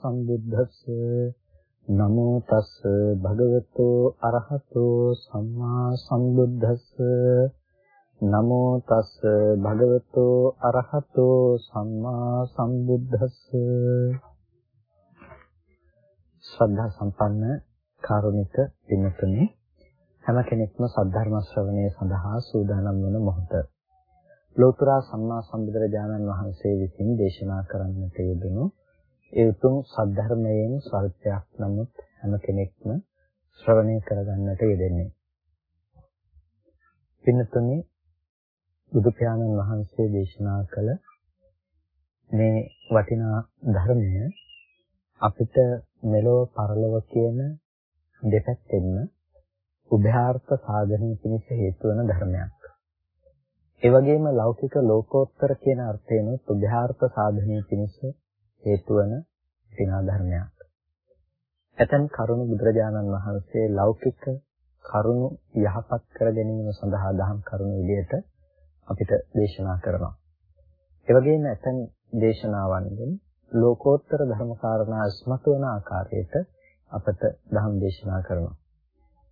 අරහතෝ සම්මා සම්බුද්දස්ස නමෝ තස් භගවතෝ අරහතෝ සම්මා සම්බුද්දස්ස නමෝ තස් භගවතෝ අරහතෝ සම්මා සම්බුද්දස්ස ශ්‍රද්ධා සම්පන්න කාරුණික පින්තුනේ හැම කෙනෙක්ම සද්ධර්ම ශ්‍රවණය සඳහා සූදානම් වන මොහොත. ලෝතර සම්මා සම්බුදුරජාණන් වහන්සේ විසින් දේශනා කරන්නට යෙදුණු ඒ උතුම් සද්ධර්මයෙන් ස්වල්පයක් නමුත් හැම කෙනෙක්ම ශ්‍රවණය කරගන්නට යෙදෙන්නේ. පින්නතුනි බුදු පියාණන් වහන්සේ දේශනා කළ මේ වටිනා ධර්මය අපිට මෙලොව පරලොව කියන දෙපැත්තෙන්ම උභයාර්ථ සාධනය පිණිස හේතු වන ධර්මයක්. ඒ වගේම ලෞකික ලෝකෝත්තර කියන අර්ථයෙන් උභයාර්ථ සාධනීය පිණිස හේතු වන දිනා ධර්මයක්. ඇතන් කරුණු බුදුරජාණන් වහන්සේ ලෞකික කරුණු යහපත් කර ගැනීම සඳහා දහම් කරුණු විදිහට අපිට දේශනා කරනවා. ඒ වගේම ඇතන් දේශනාවන්ගෙන් ලෝකෝත්තර ධර්ම කාරණා ඉස්මතු වන ආකාරයට අපට දහම් දේශනා කරනවා.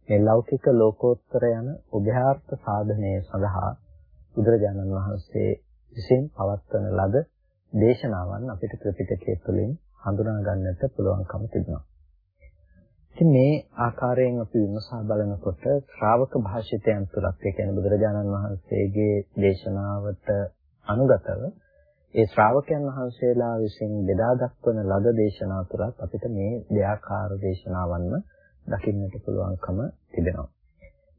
මේ ලෞකික ලෝකෝත්තර යන උභයාර්ථ සාධනය සඳහා බුදුරජාණන් වහන්සේ විසින් පවත්වන ලද දේශනාවන් අපිට ත්‍රිපිටකය තුළින් හඳුනා ගන්නට පුළුවන්කම තිබෙනවා. ඉතින් මේ ආකාරයෙන් අපි විමසා බලනකොට ශ්‍රාවක භාෂිතයන් තුලත් ඒ කියන්නේ බුදුරජාණන් වහන්සේගේ දේශනාවට අනුගතව ඒ ශ්‍රාවකයන් වහන්සේලා විසින් බෙදා දක්වන ලද දේශනා තුලත් අපිට මේ දෙආකාර දේශනාවන්ම දකින්නට පුළුවන්කම තිබෙනවා.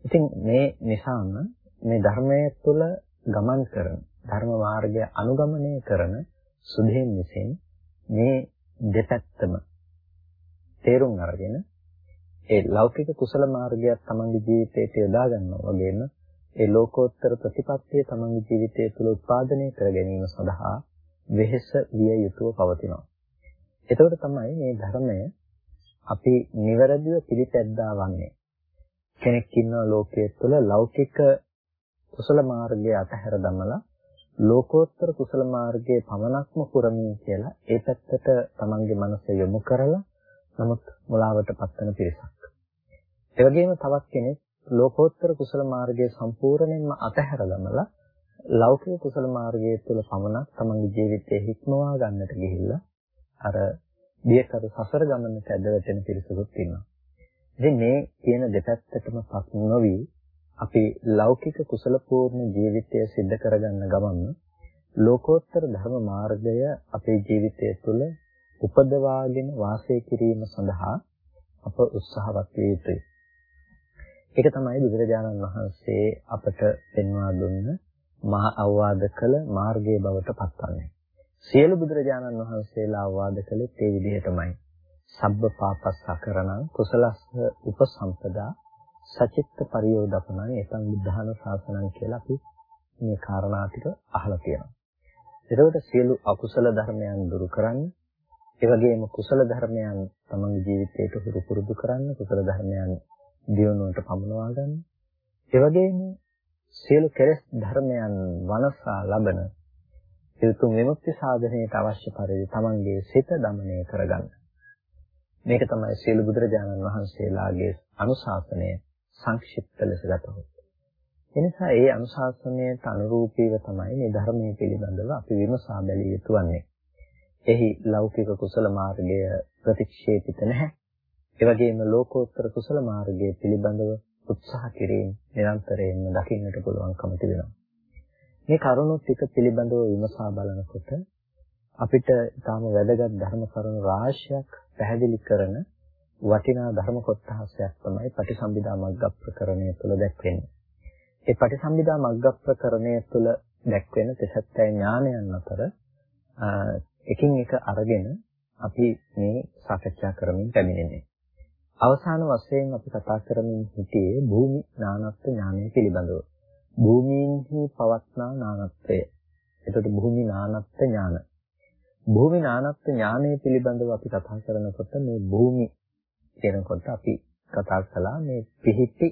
ඉතින් මේ නිසාම මේ ධර්මයේ තුල ගමන් කරන ධර්ම මාර්ගය අනුගමනය කරන සුදෙන් විසින් මේ දෙපැත්තම තේරුම් අරගෙන ඒ ලෞකික කුසල මාර්ගයක් තමන්ගේ ජීවිතයට යොදා ගන්නවා වගේම ඒ ලෝකෝත්තර ප්‍රතිපත්තිය තමන්ගේ ජීවිතය තුළ උත්පාදනය කර ගැනීම සඳහා වෙහෙස විය යුතුව පවතිනවා. එතකොට තමයි මේ ධර්මය අපි නිවැරදිව පිළිපැද්දා වන්නේ. කෙනෙක් ඉන්නවා ලෝකයේ තුළ ලෞකික කුසල මාර්ගය අතහැර දමලා ලෝකෝත්තර කුසල මාර්ගයේ පමණක්ම පුරමින් කියලා ඒ පැත්තට තමන්ගේ මනස යොමු කරලා නමුත් මුලාවට පත්වන පිරිසක්. ඒ වගේම තවත් කෙනෙක් ලෝකෝත්තර කුසල මාර්ගයේ සම්පූර්ණයෙන්ම අතහැර දමලා ලෞකික කුසල මාර්ගයේ තුල පමණක් තමන්ගේ ජීවිතය හික්මවා ගන්නට ගිහිල්ලා අර බියකර සසර ගමනට ඇද වැටෙන පිරිසකුත් ඉන්නවා. ඉතින් මේ කියන දෙපැත්තටම පත් නොවි අපි ලෞකික කුසල පූර්ණ ජීවිතය සිද්ධ කරගන්න ගමන් ලෝකෝත්තර ධර්ම මාර්ගය අපේ ජීවිතය තුළ උපදවාගෙන වාසය කිරීම සඳහා අප උත්සාහවත් විය යුතුයි. ඒක තමයි බුදුරජාණන් වහන්සේ අපට පෙන්වා දුන්න මහා අවවාද කළ මාර්ගයේ බවට පත්වන්නේ. සියලු බුදුරජාණන් වහන්සේලා අවවාද කළේ ඒ විදිහටමයි. සබ්බ පාපස්සකරණං කුසලස්ස උපසම්පදා සචිත්ත පරියෝදපණං එතං බුද්ධාන ශාසනං කියලා අපි මේ කාරණා ටික අහලා තියෙනවා. එතකොට සියලු අකුසල ධර්මයන් දුරු කරන්න, ඒ වගේම කුසල ධර්මයන් තමන්ගේ ජීවිතයට හුරු පුරුදු කරන්න, කුසල ධර්මයන් දියුණුවට පමුණවා ගන්න. ඒ වගේම සියලු කෙලෙස් ධර්මයන් වනසා ලබන යුතුය විමුක්ති සාධනයට අවශ්‍ය පරිදි තමන්ගේ සිත දමණය කරගන්න. මේක තමයි සියලු බුදුරජාණන් වහන්සේලාගේ අනුශාසනය. සංක්ෂිප්ත ලෙස ගතහොත්. එනිසා ඒ අනුශාසනයට අනුරූපීව තමයි මේ ධර්මයේ පිළිබඳව අපි විමසා බැලිය යුතු වන්නේ. එහි ලෞකික කුසල මාර්ගය ප්‍රතික්ෂේපිත නැහැ. ඒ වගේම ලෝකෝත්තර කුසල මාර්ගයේ පිළිබඳව උත්සාහ කිරීම නිරන්තරයෙන්ම දකින්නට පුළුවන්කම තිබෙනවා. මේ කරුණු ටික පිළිබඳව විමසා බලනකොට අපිට තාම වැදගත් ධර්ම කරුණු රාශියක් පැහැදිලි කරන වටිනා ධර්ම කොටසක් තමයි පටිසම්භිදා මග්ග ප්‍රකරණය තුළ දැක්වෙන්නේ. ඒ පටිසම්භිදා මග්ග ප්‍රකරණය තුළ දැක්වෙන තෙසත්ත්‍ය ඥානයන් අතර එකින් එක අරගෙන අපි මේ සාකච්ඡා කරමින් පැමිණෙන්නේ. අවසාන වශයෙන් අපි කතා කරමින් සිටියේ භූමි නානත්ව ඥානය පිළිබඳව. භූමීන්හි පවත්නා නානත්වය. එතකොට භූමි නානත්ව ඥාන. භූමි නානත්ව ඥානය පිළිබඳව අපි කතා කරනකොට මේ භූමි කියනකොට අපි කතා කළා මේ පිහිටි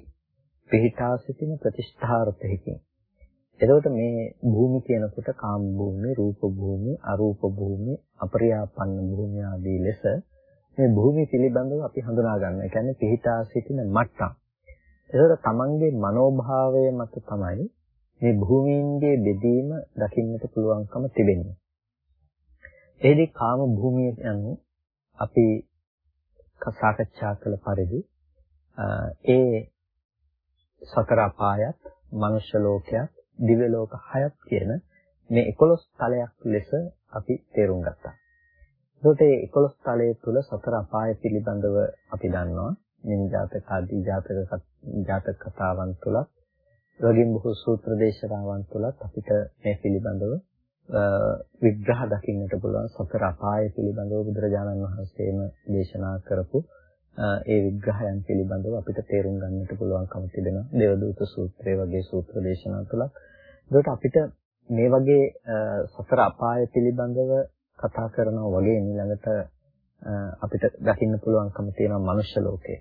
පිහිටා සිටින ප්‍රතිෂ්ඨාර්ථයකින්. එතකොට මේ භූමි කියනකොට කාම භූමි, රූප භූමි, අරූප භූමි, අපරියාපන්න භූමි ආදී ලෙස මේ භූමි පිළිබඳව අපි හඳුනා ගන්න. ඒ කියන්නේ පිහිටා සිටින මට්ටම්. එතකොට තමන්ගේ මනෝභාවය මත තමයි මේ භූමීන්ගේ බෙදීම දකින්නට පුළුවන්කම තිබෙන්නේ. එෙහිදී කාම භූමිය යනු අපි සාකච්ඡා කළ පරිදි ඒ සතර අපායත්, මනුෂ්‍ය ලෝකයක්, දිව්‍ය ලෝක හයත් කියන මේ 11 තලයක් ලෙස අපි තේරුම් ගත්තා. ඒකට මේ 11 තලයේ තුල සතර අපාය පිළිබඳව අපි දන්නවා. නින්ජාතක ආදී ජාතක ජාතක කතාවන් තුලත් වගේම බොහෝ සූත්‍ර දේශනාවන් තුලත් අපිට මේ පිළිබඳව විග්‍රහ දකින්නට පුළුවන් සතර අපාය පිළිබඳව බුදුරජාණන් වහන්සේම දේශනා කරපු ඒ විග්‍රහයන් පිළිබඳව අපිට තේරුම් ගන්නට පුළුවන්කම තිබෙනවා දේවදූත සූත්‍රය වගේ සූත්‍ර දේශනා තුලත් ඒකට අපිට මේ වගේ සතර අපාය පිළිබඳව කතා කරනවා වගේ ඊළඟට අපිට දකින්න පුළුවන්කම තියෙනවා මනුෂ්‍ය ලෝකේ.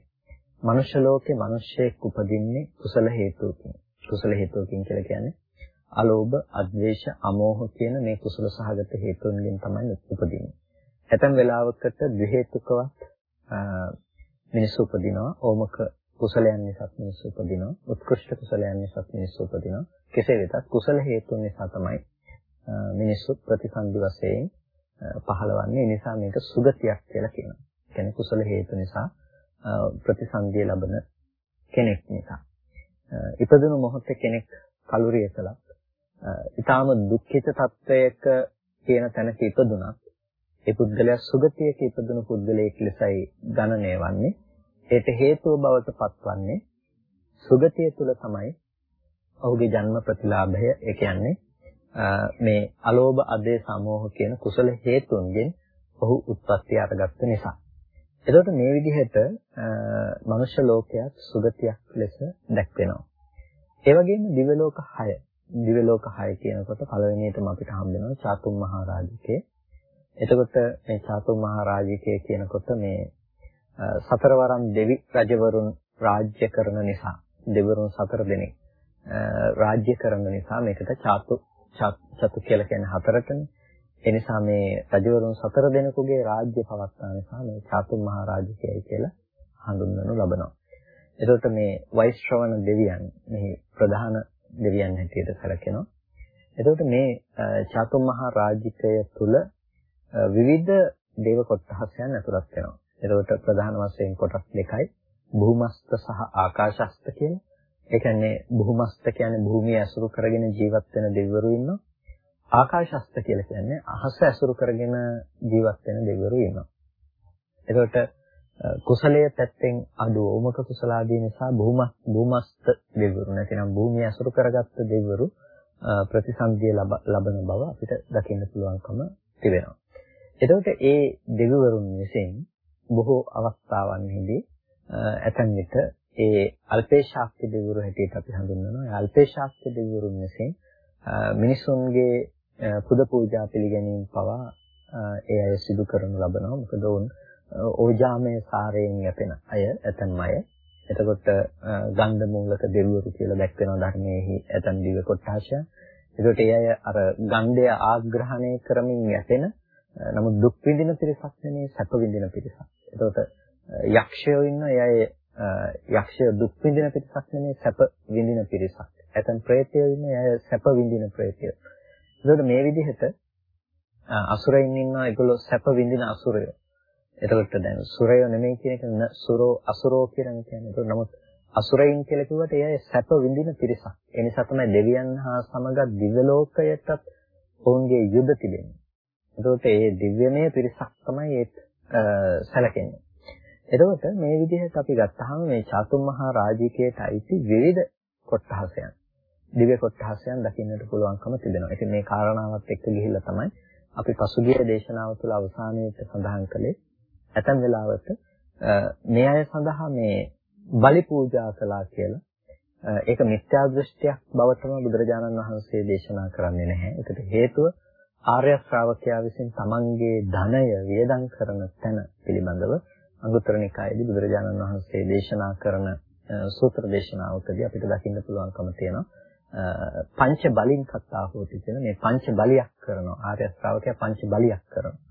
මනුෂ්‍ය ලෝකේ මිනිස්සෙක් උපදින්නේ කුසල හේතුවකින්. කුසල හේතුවකින් කියලා කියන්නේ අලෝභ, අද්වේෂ, අමෝහ කියන මේ කුසල සහගත හේතුන්ගෙන් තමයි උපදින්නේ. ඇතැම් වෙලාවකට ද්වි හේතුකවත් මිනිස්සු උපදිනවා. ඕමක කුසලයන් නිසා මිනිස්සු උපදිනවා. උත්කෘෂ්ඨ කුසලයන් නිසා මිනිස්සු උපදිනවා. කෙසේ වෙතත් කුසල හේතුන් නිසා තමයි මිනිස්සු ප්‍රතිසන්දි වශයෙන් පහළවන්නේ. ඒ නිසා මේක සුගතියක් කියලා කියනවා. කියන්නේ කුසල හේතු නිසා ප්‍රතිසන්දිය ලබන කෙනෙක් නිසා. ඉපදුණු මොහොතේ කෙනෙක් කලුරිය කළත් ඊටාම දුක්ඛිත තත්වයක කියන තැනක ඉපදුනත් ඒ පුද්ගලයා සුගතියක ඉපදුණු පුද්ගලයෙක් ලෙසයි ගණනය වන්නේ. ඒට හේතුව බවට පත්වන්නේ සුගතිය තුල තමයි ඔහුගේ ජන්ම ප්‍රතිලාභය ඒ කියන්නේ මේ අලෝභ අධේ සමෝහ කියන කුසල හේතුන්ගෙන් ඔහු උත්පත්ති අරගත්ත නිසා. එතකොට මේ විදිහට මනුෂ්‍ය ලෝකයක් සුගතියක් ලෙස දැක්වෙනවා. ඒ වගේම දිව්‍ය ලෝක 6. දිව්‍ය ලෝක 6 කියනකොට පළවෙනියටම අපිට හම්බ වෙනවා චාතුම් මහරජිකේ. එතකොට මේ චාතුම් මහරජිකේ කියනකොට මේ සතරවරම් දෙවි රජවරුන් රාජ්‍ය කරන නිසා දෙවරුන් සතර දෙනෙක් රාජ්‍ය කරන නිසා මේකට චාතු චතු කියලා කියන්නේ හතරටනේ. ඒ නිසා මේ රජවරුන් සතර දෙනෙකුගේ රාජ්‍ය පවත්වා නිසා මේ චාතු මහා රාජකයයි කියලා හඳුන්වනු ලබනවා. එතකොට මේ වෛශ්‍රවණ දෙවියන් මේ ප්‍රධාන දෙවියන් හැටියට සැලකෙනවා. එතකොට මේ චාතු මහා රාජිකය තුල විවිධ දේව කොටහසයන් ඇතුළත් වෙනවා. එතකොට ප්‍රධාන වශයෙන් කොටස් දෙකයි භූමස්ත සහ ආකාශස්ත කියලා. ඒ කියන්නේ භූමස්ත කියන්නේ භූමිය ඇසුරු කරගෙන ජීවත් වෙන දෙවිවරු ඉන්නවා. ආකාශස්ත කියලා කියන්නේ අහස ඇසුරු කරගෙන ජීවත් වෙන දෙවිවරු ඉන්නවා. එතකොට කුසලයේ පැත්තෙන් අඩු උමක කුසලාදී නිසා භූම භූමස්ත දෙවිවරු නැතිනම් භූමිය ඇසුරු කරගත්ත දෙවිවරු ප්‍රතිසන්දිය ලබන බව අපිට දකින්න පුළුවන්කම තිබෙනවා. එතකොට ඒ දෙවිවරුන් විසින් බොහෝ අවස්ථාවන්හිදී ඇතන් විට ඒ අල්පේශාක්‍ය දෙවිවරු හැටියට අපි හඳුන්වනවා. ඒ අල්පේශාක්‍ය දෙවිවරුන් විසින් මිනිසුන්ගේ පුද පූජා පිළිගැනීම පවා ඒ අය සිදු කරනු ලබනවා. මොකද ඔවුන් ඕජාමය සාරයෙන් යැපෙන අය ඇතන් අය. එතකොට ගන්ධ මූලක දෙවිවරු කියලා දැක්වෙනවා ධර්මයේහි ඇතන් දිව කොටාශය. එතකොට ඒ අය අර ගන්ධය ආග්‍රහණය කරමින් යැපෙන නමුත් දුක් විඳින පිරිසක් නෙමෙයි සැප විඳින පිරිසක්. එතකොට යක්ෂයෝ ඉන්න ඒ අය යක්ෂය දුක් විඳින පිරිසක් නෙමෙයි සැප විඳින පිරිසක්. ඇතන් ප්‍රේතයෝ ඉන්නේ අය සැප විඳින ප්‍රේතයෝ. ඒකෝද මේ විදිහට අසුරයින් ඉන්නවා ඒගොල්ලෝ සැප විඳින අසුරයෝ. එතකොට දැන් සුරයෝ නෙමෙයි කියන එක සුරෝ අසුරෝ කියලා කියන්නේ. ඒක නමුත් අසුරයින් කියලා කිව්වට ඒ අය සැප විඳින පිරිසක්. ඒ නිසා තමයි දෙවියන් හා සමග දිව්‍ය ලෝකයටත් ඔවුන්ගේ යුද තිබෙන්නේ. එතකොට ඒ දිව්‍යමය පිරිසක් තමයි ඒ සැලකෙන්නේ. එතකොට මේ විදිහට අපි ගත්තාම මේ චාතුම්මහා රාජිකයට අයිති විවිධ කොට්ටහසයන් දිව්‍ය කොට්ටහසයන් දකින්නට පුළුවන්කම තිබෙනවා. ඉතින් මේ කාරණාවත් එක්ක ගිහිල්ලා තමයි අපි පසුගිය දේශනාව තුළ අවසානයේදී සඳහන් කළේ ඇතැම් වෙලාවට මේ අය සඳහා මේ බලි පූජා කළා කියලා ඒක මිත්‍යා දෘෂ්ටියක් බවටම බුදුරජාණන් වහන්සේ දේශනා කරන්නේ නැහැ. ඒකට හේතුව ආර්ය ශ්‍රාවකයා විසින් තමන්ගේ ධනය වියදම් කරන තැන පිළිබඳව අංගුත්තර නිකායේදී බුදුරජාණන් වහන්සේ දේශනා කරන සූත්‍ර දේශනාවකදී අපිට දකින්න පුළුවන්කම තියෙනවා. පංච බලින් කතා හොති කියන මේ පංච බලියක් කරනවා. ආර්ය ශ්‍රාවකයා පංච බලියක් කරනවා.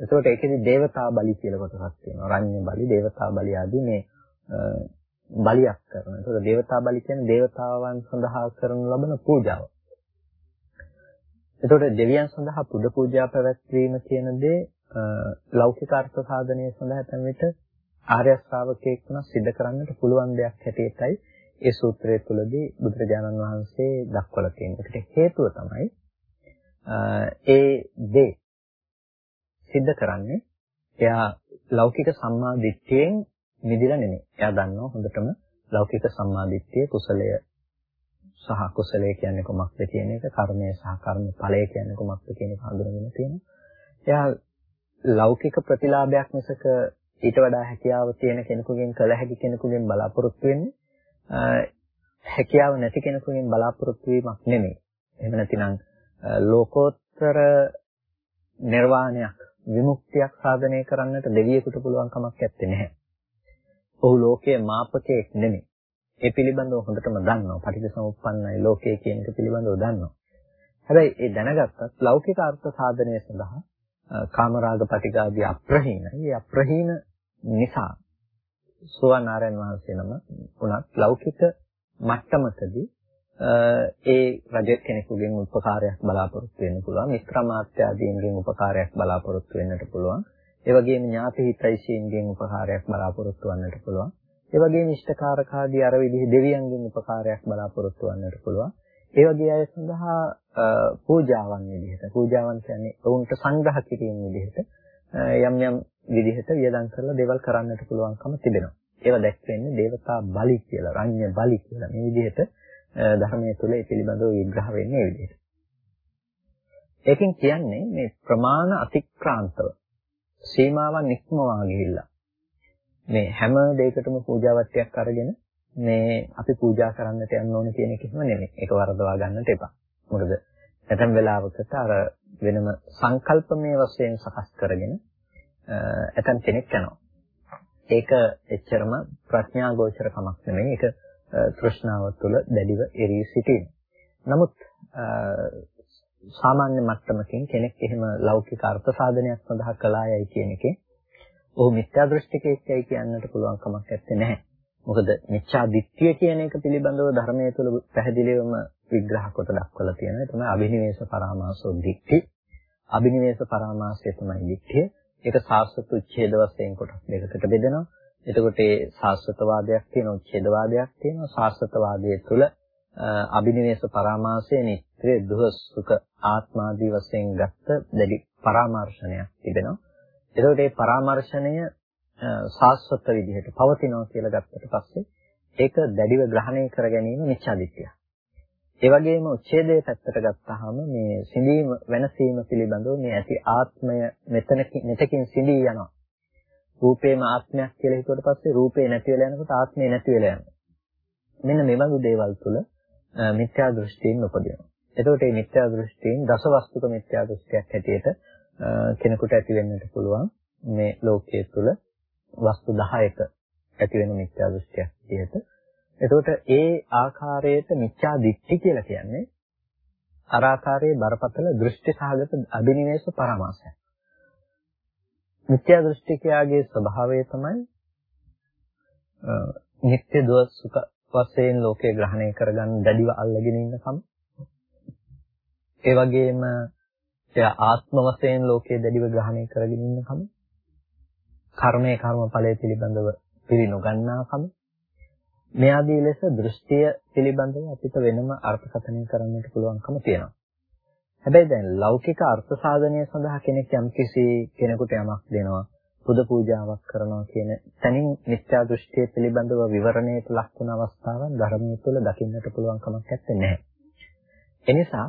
එතකොට ඒකෙදි දේවතා බලි කියලා කොටසක් තියෙනවා. රඤ්ඤ බලි, දේවතා බලි ආදී මේ බලියක් කරනවා. එතකොට දේවතා බලි කියන්නේ දේවතාවන් සඳහා කරනු ලබන පූජාව. එතකොට දෙවියන් සඳහා පුද පූජා පැවැත්වීම කියන දේ ලෞකික අර්ථ සාධනය සඳහා තම විට ආර්ය ශ්‍රාවකයෙක් වුණා සිද්ධ කරන්නට පුළුවන් දෙයක් හැටියටයි ඒ සූත්‍රය තුළදී බුදුරජාණන් වහන්සේ දක්වලා තියෙන්නේ. ඒකට හේතුව තමයි ඒ දේ සිද්ධ කරන්නේ එයා ලෞකික සම්මා දිට්ඨියෙන් මිදිලා නෙමෙයි. එයා දන්නවා හොඳටම ලෞකික සම්මා දිට්ඨිය කුසලය සහ කුසලය කියන්නේ කොමක්ද කියන එක, කර්මය සහ කර්ම ඵලය කියන්නේ කොමක්ද කියන එක හඳුනගෙන තියෙනවා. එයා ලෞකික ප්‍රතිලාභයක් මිසක ඊට වඩා හැකියාව තියෙන කෙනෙකුගෙන් කළ හැකි කෙනෙකුගෙන් බලාපොරොත්තු වෙන්නේ හැකියාව නැති කෙනෙකුගෙන් බලාපොරොත්තු වීමක් නෙමෙයි. එහෙම නැතිනම් ලෝකෝත්තර නිර්වාණයක් විමුක්තියක් සාධනය කරන්නට දෙවියෙකුට පුළුවන් කමක් නැත්තේ නැහැ. ඔහු ලෝකයේ මාපකයෙක් නෙමෙයි. ඒ පිළිබඳව හොඳටම දන්නවා. පටිච්චසමුප්පන්නයි ලෝකයේ කියන එක පිළිබඳව දන්නවා. හැබැයි ඒ දැනගත්තත් ලෞකික අර්ථ සාධනය සඳහා කාමරාග පටිඝාදී අප්‍රහීනයි. ඒ අප්‍රහීන නිසා සෝවන් ආරයන් වහන්සේ නම උනත් ලෞකික මට්ටමකදී ඒ රජ කෙනෙකුගෙන් උපකාරයක් බලාපොරොත්තු වෙන්න පුළුවන්. මිත්‍රාමාත්‍යාදීන්ගෙන් උපකාරයක් බලාපොරොත්තු වෙන්නට පුළුවන්. ඒ වගේම ඥාති හිතයිසීන්ගෙන් උපකාරයක් බලාපොරොත්තු වෙන්නට පුළුවන්. ඒ වගේම ඉෂ්ඨකාරකාදී අර විදිහේ දෙවියන්ගෙන් උපකාරයක් බලාපොරොත්තු වෙන්නට පුළුවන්. ඒ වගේ අය සඳහා පූජාවන් විදිහට පූජාවන් කියන්නේ ඔවුන්ට සංග්‍රහ කිරීම විදිහට යම් යම් විදිහට වියදම් කරලා දේවල් කරන්නට පුළුවන්කම තිබෙනවා. ඒවා දැක්වෙන්නේ දේවතා බලි කියලා, රඤ්‍ය බලි කියලා. මේ විදිහට ධර්මයේ තුල ඒ පිළිබඳව විග්‍රහ වෙන්නේ මේ විදිහට. ඒකෙන් කියන්නේ මේ ප්‍රමාණ අතික්‍රාන්තව සීමාවන් ඉක්මවා ගිහිල්ලා මේ හැම දෙයකටම පූජාවත්වයක් අරගෙන මේ අපි පූජා කරන්නට යන්න ඕනේ කියන එක එහෙම නෙමෙයි. ඒක වරදවා ගන්නට එපා. මොකද ඇතම් වෙලාවකට අර වෙනම සංකල්පමය වශයෙන් සකස් කරගෙන ඇතම් කෙනෙක් යනවා. ඒක එච්චරම ප්‍රඥා ගෝචර කමක් නෙමෙයි. ඒක තෘෂ්ණාව තුළ දැඩිව එරී සිටීම. නමුත් සාමාන්‍ය මට්ටමකින් කෙනෙක් එහෙම ලෞකික අර්ථ සාධනයක් සඳහා කළායයි කියන එකේ ඔහු මිත්‍යා දෘෂ්ටිකයෙක්යි කියන්නට පුළුවන් කමක් නැත්තේ. මොකද මිච්ඡා දිට්ඨිය කියන එක පිළිබඳව ධර්මයේ තුල පැහැදිලිවම විග්‍රහ කොට දක්වලා තියෙනවා. ඒ තමයි අභිනිවේෂ පරාමාසෝ දිට්ඨි. අභිනිවේෂ පරාමාසය තමයි දිට්ඨිය. ඒක සාස්වත උච්ඡේද වශයෙන් කොටස් දෙකකට බෙදෙනවා. එතකොට ඒ සාස්වතවාදයක් තියෙනවා, උච්ඡේදවාදයක් තියෙනවා. සාස්වතවාදයේ තුල අභිනිවේෂ පරාමාසයේ නිත්‍ය දුහ සුඛ ආත්මාදී වශයෙන් ගත්ත දැඩි පරාමර්ශනයක් තිබෙනවා. එතකොට මේ පරාමර්ශනය සාස්වත විදිහට පවතිනවා කියලා ගත්තට පස්සේ ඒක දැඩිව ග්‍රහණය කර ගැනීම මිච්ඡාදිත්‍යය. ඒ වගේම උච්ඡේදයේ පැත්තට ගත්තාම මේ සිඳීම වෙනසීම පිළිබඳව මේ ඇති ආත්මය මෙතනකින් මෙතකින් සිඳී යනවා. රූපේම ආත්මයක් කියලා හිතුවට පස්සේ රූපේ නැති වෙලා යනකොට ආත්මේ නැති වෙලා යනවා. මෙන්න මේ වගේ දේවල් තුළ මිත්‍යා දෘෂ්ටියෙන් උපදිනවා. එතකොට මේ මිත්‍යා දෘෂ්ටියෙන් දසවස්තුක මිත්‍යා දෘෂ්ටියක් හැටියට කෙනෙකුට ඇති වෙන්නට පුළුවන් මේ ලෝකයේ තුල වස්තු 10ක ඇති වෙන මිත්‍යා දෘෂ්ටියක් විදිහට. එතකොට ඒ ආකාරයට මිත්‍යා දිට්ඨි කියලා කියන්නේ අර ආකාරයේ බරපතල දෘෂ්ටි සහගත අභිනිවේෂ පරමාසය. මිත්‍යා දෘෂ්ටිකයාගේ ස්වභාවය තමයි නිත්‍ය දොස් සුඛ වශයෙන් ලෝකේ ග්‍රහණය කරගන්න දැඩිව අල්ලගෙන ඉන්නකම. ඒ වගේම එයා ආත්ම වශයෙන් ලෝකයේ දැඩිව ග්‍රහණය කරගෙන ඉන්නකම. කර්මයේ කර්මඵලය පිළිබඳව පිළි නොගන්නාකම. මේ ආදී ලෙස දෘෂ්ටිය පිළිබඳව අපිට වෙනම අර්ථකථනය කරන්නට පුළුවන්කම තියෙනවා. හැබැයි දැන් ලෞකික අර්ථ සාධනය සඳහා කෙනෙක් යම්කිසි කෙනෙකුට යමක් දෙනවා පුද පූජාවක් කරනවා කියන තනින් මිත්‍යා දෘෂ්ටිය පිළිබඳව විවරණයට ලක් වුණ අවස්ථාවන් ධර්මයේ තුල දකින්නට පුළුවන් කමක් නැත්තේ. එනිසා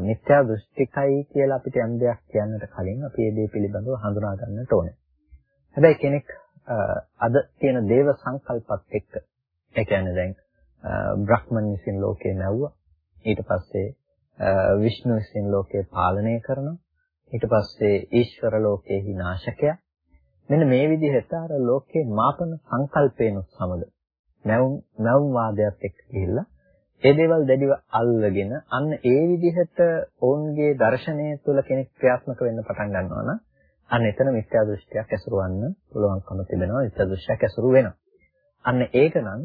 මිත්‍යා දෘෂ්ටිකයි කියලා අපිට යම් දෙයක් කියන්නට කලින් අපි ඒ දේ පිළිබඳව හඳුනා ගන්නට ඕනේ. හැබැයි කෙනෙක් අද තියෙන දේව සංකල්පත් එක්ක ඒ කියන්නේ දැන් බ්‍රහ්මන් විසින් ලෝකේ නැවුවා. ඊට පස්සේ විෂ්ණු විසින් ලෝකේ පාලනය කරනවා. ඊට පස්සේ ඊශ්වර ලෝකේ විනාශකයා. මෙන්න මේ විදිහට අර ලෝකේ මාපන සංකල්පේනොත් සමග නැවුම් නැවුම් වාදයක් එක්ක ගිහිල්ලා ඒ දේවල් දැඩිව අල්ලගෙන අන්න ඒ විදිහට ඔවුන්ගේ දර්ශනය තුළ කෙනෙක් ක්‍රියාත්මක වෙන්න පටන් ගන්නවා නම් අන්න එතන මිත්‍යා දෘෂ්ටියක් ඇසුරවන්න පුළුවන්කම තිබෙනවා මිත්‍යා දෘෂ්ටියක් ඇසුරු වෙනවා. අන්න ඒක නම්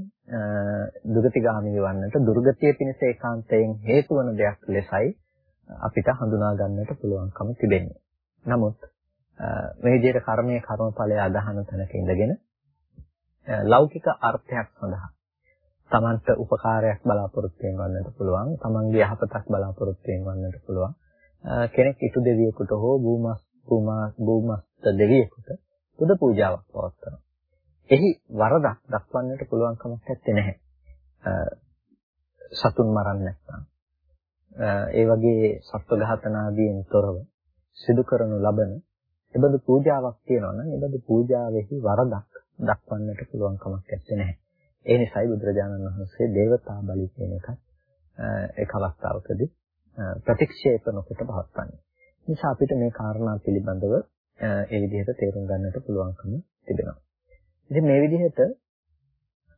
දුගතිගාමී වන්නට දුර්ගතිය පිණිස ඒකාන්තයෙන් හේතු වන දෙයක් ලෙසයි අපිට හඳුනා ගන්නට පුළුවන්කම තිබෙන්නේ. නමුත් මේ විදිහට කර්මයේ කර්මඵලයේ අදහන තැනක ඉඳගෙන ලෞකික අර්ථයක් සඳහා තමන්ට උපකාරයක් බලාපොරොත්තු වෙන්නට පුළුවන් තමන්ගේ යහපතක් බලාපොරොත්තු වෙන්නට පුළුවන් කෙනෙක් ඊතු දෙවියෙකුට හෝ භූමස් භූමා භූමස්ත දෙවියෙකුට පුද පූජාවක් පවත්වනවා එහි වරදක් දක්වන්නට පුළුවන් කමක් නැත්තේ සතුන් මරන්නේ නැත්නම් ඒ වගේ සත්ව ඝාතනාදීන් තොරව සිදු කරනු ලබන එබඳු පූජාවක් තියෙනවා නම් එබඳු පූජාවෙහි වරදක් දක්වන්නට පුළුවන් කමක් නැත්තේ ඒ නිසායි බුදුරජාණන් වහන්සේ දේවතා බලි කියන එක එක් අවස්ථාවකදී ප්‍රතික්ෂේප නොකොට පවත්වන්නේ. නිසා අපිට මේ කාරණා පිළිබඳව ඒ විදිහට තේරුම් ගන්නට පුළුවන්කම තිබෙනවා. ඉතින් මේ විදිහට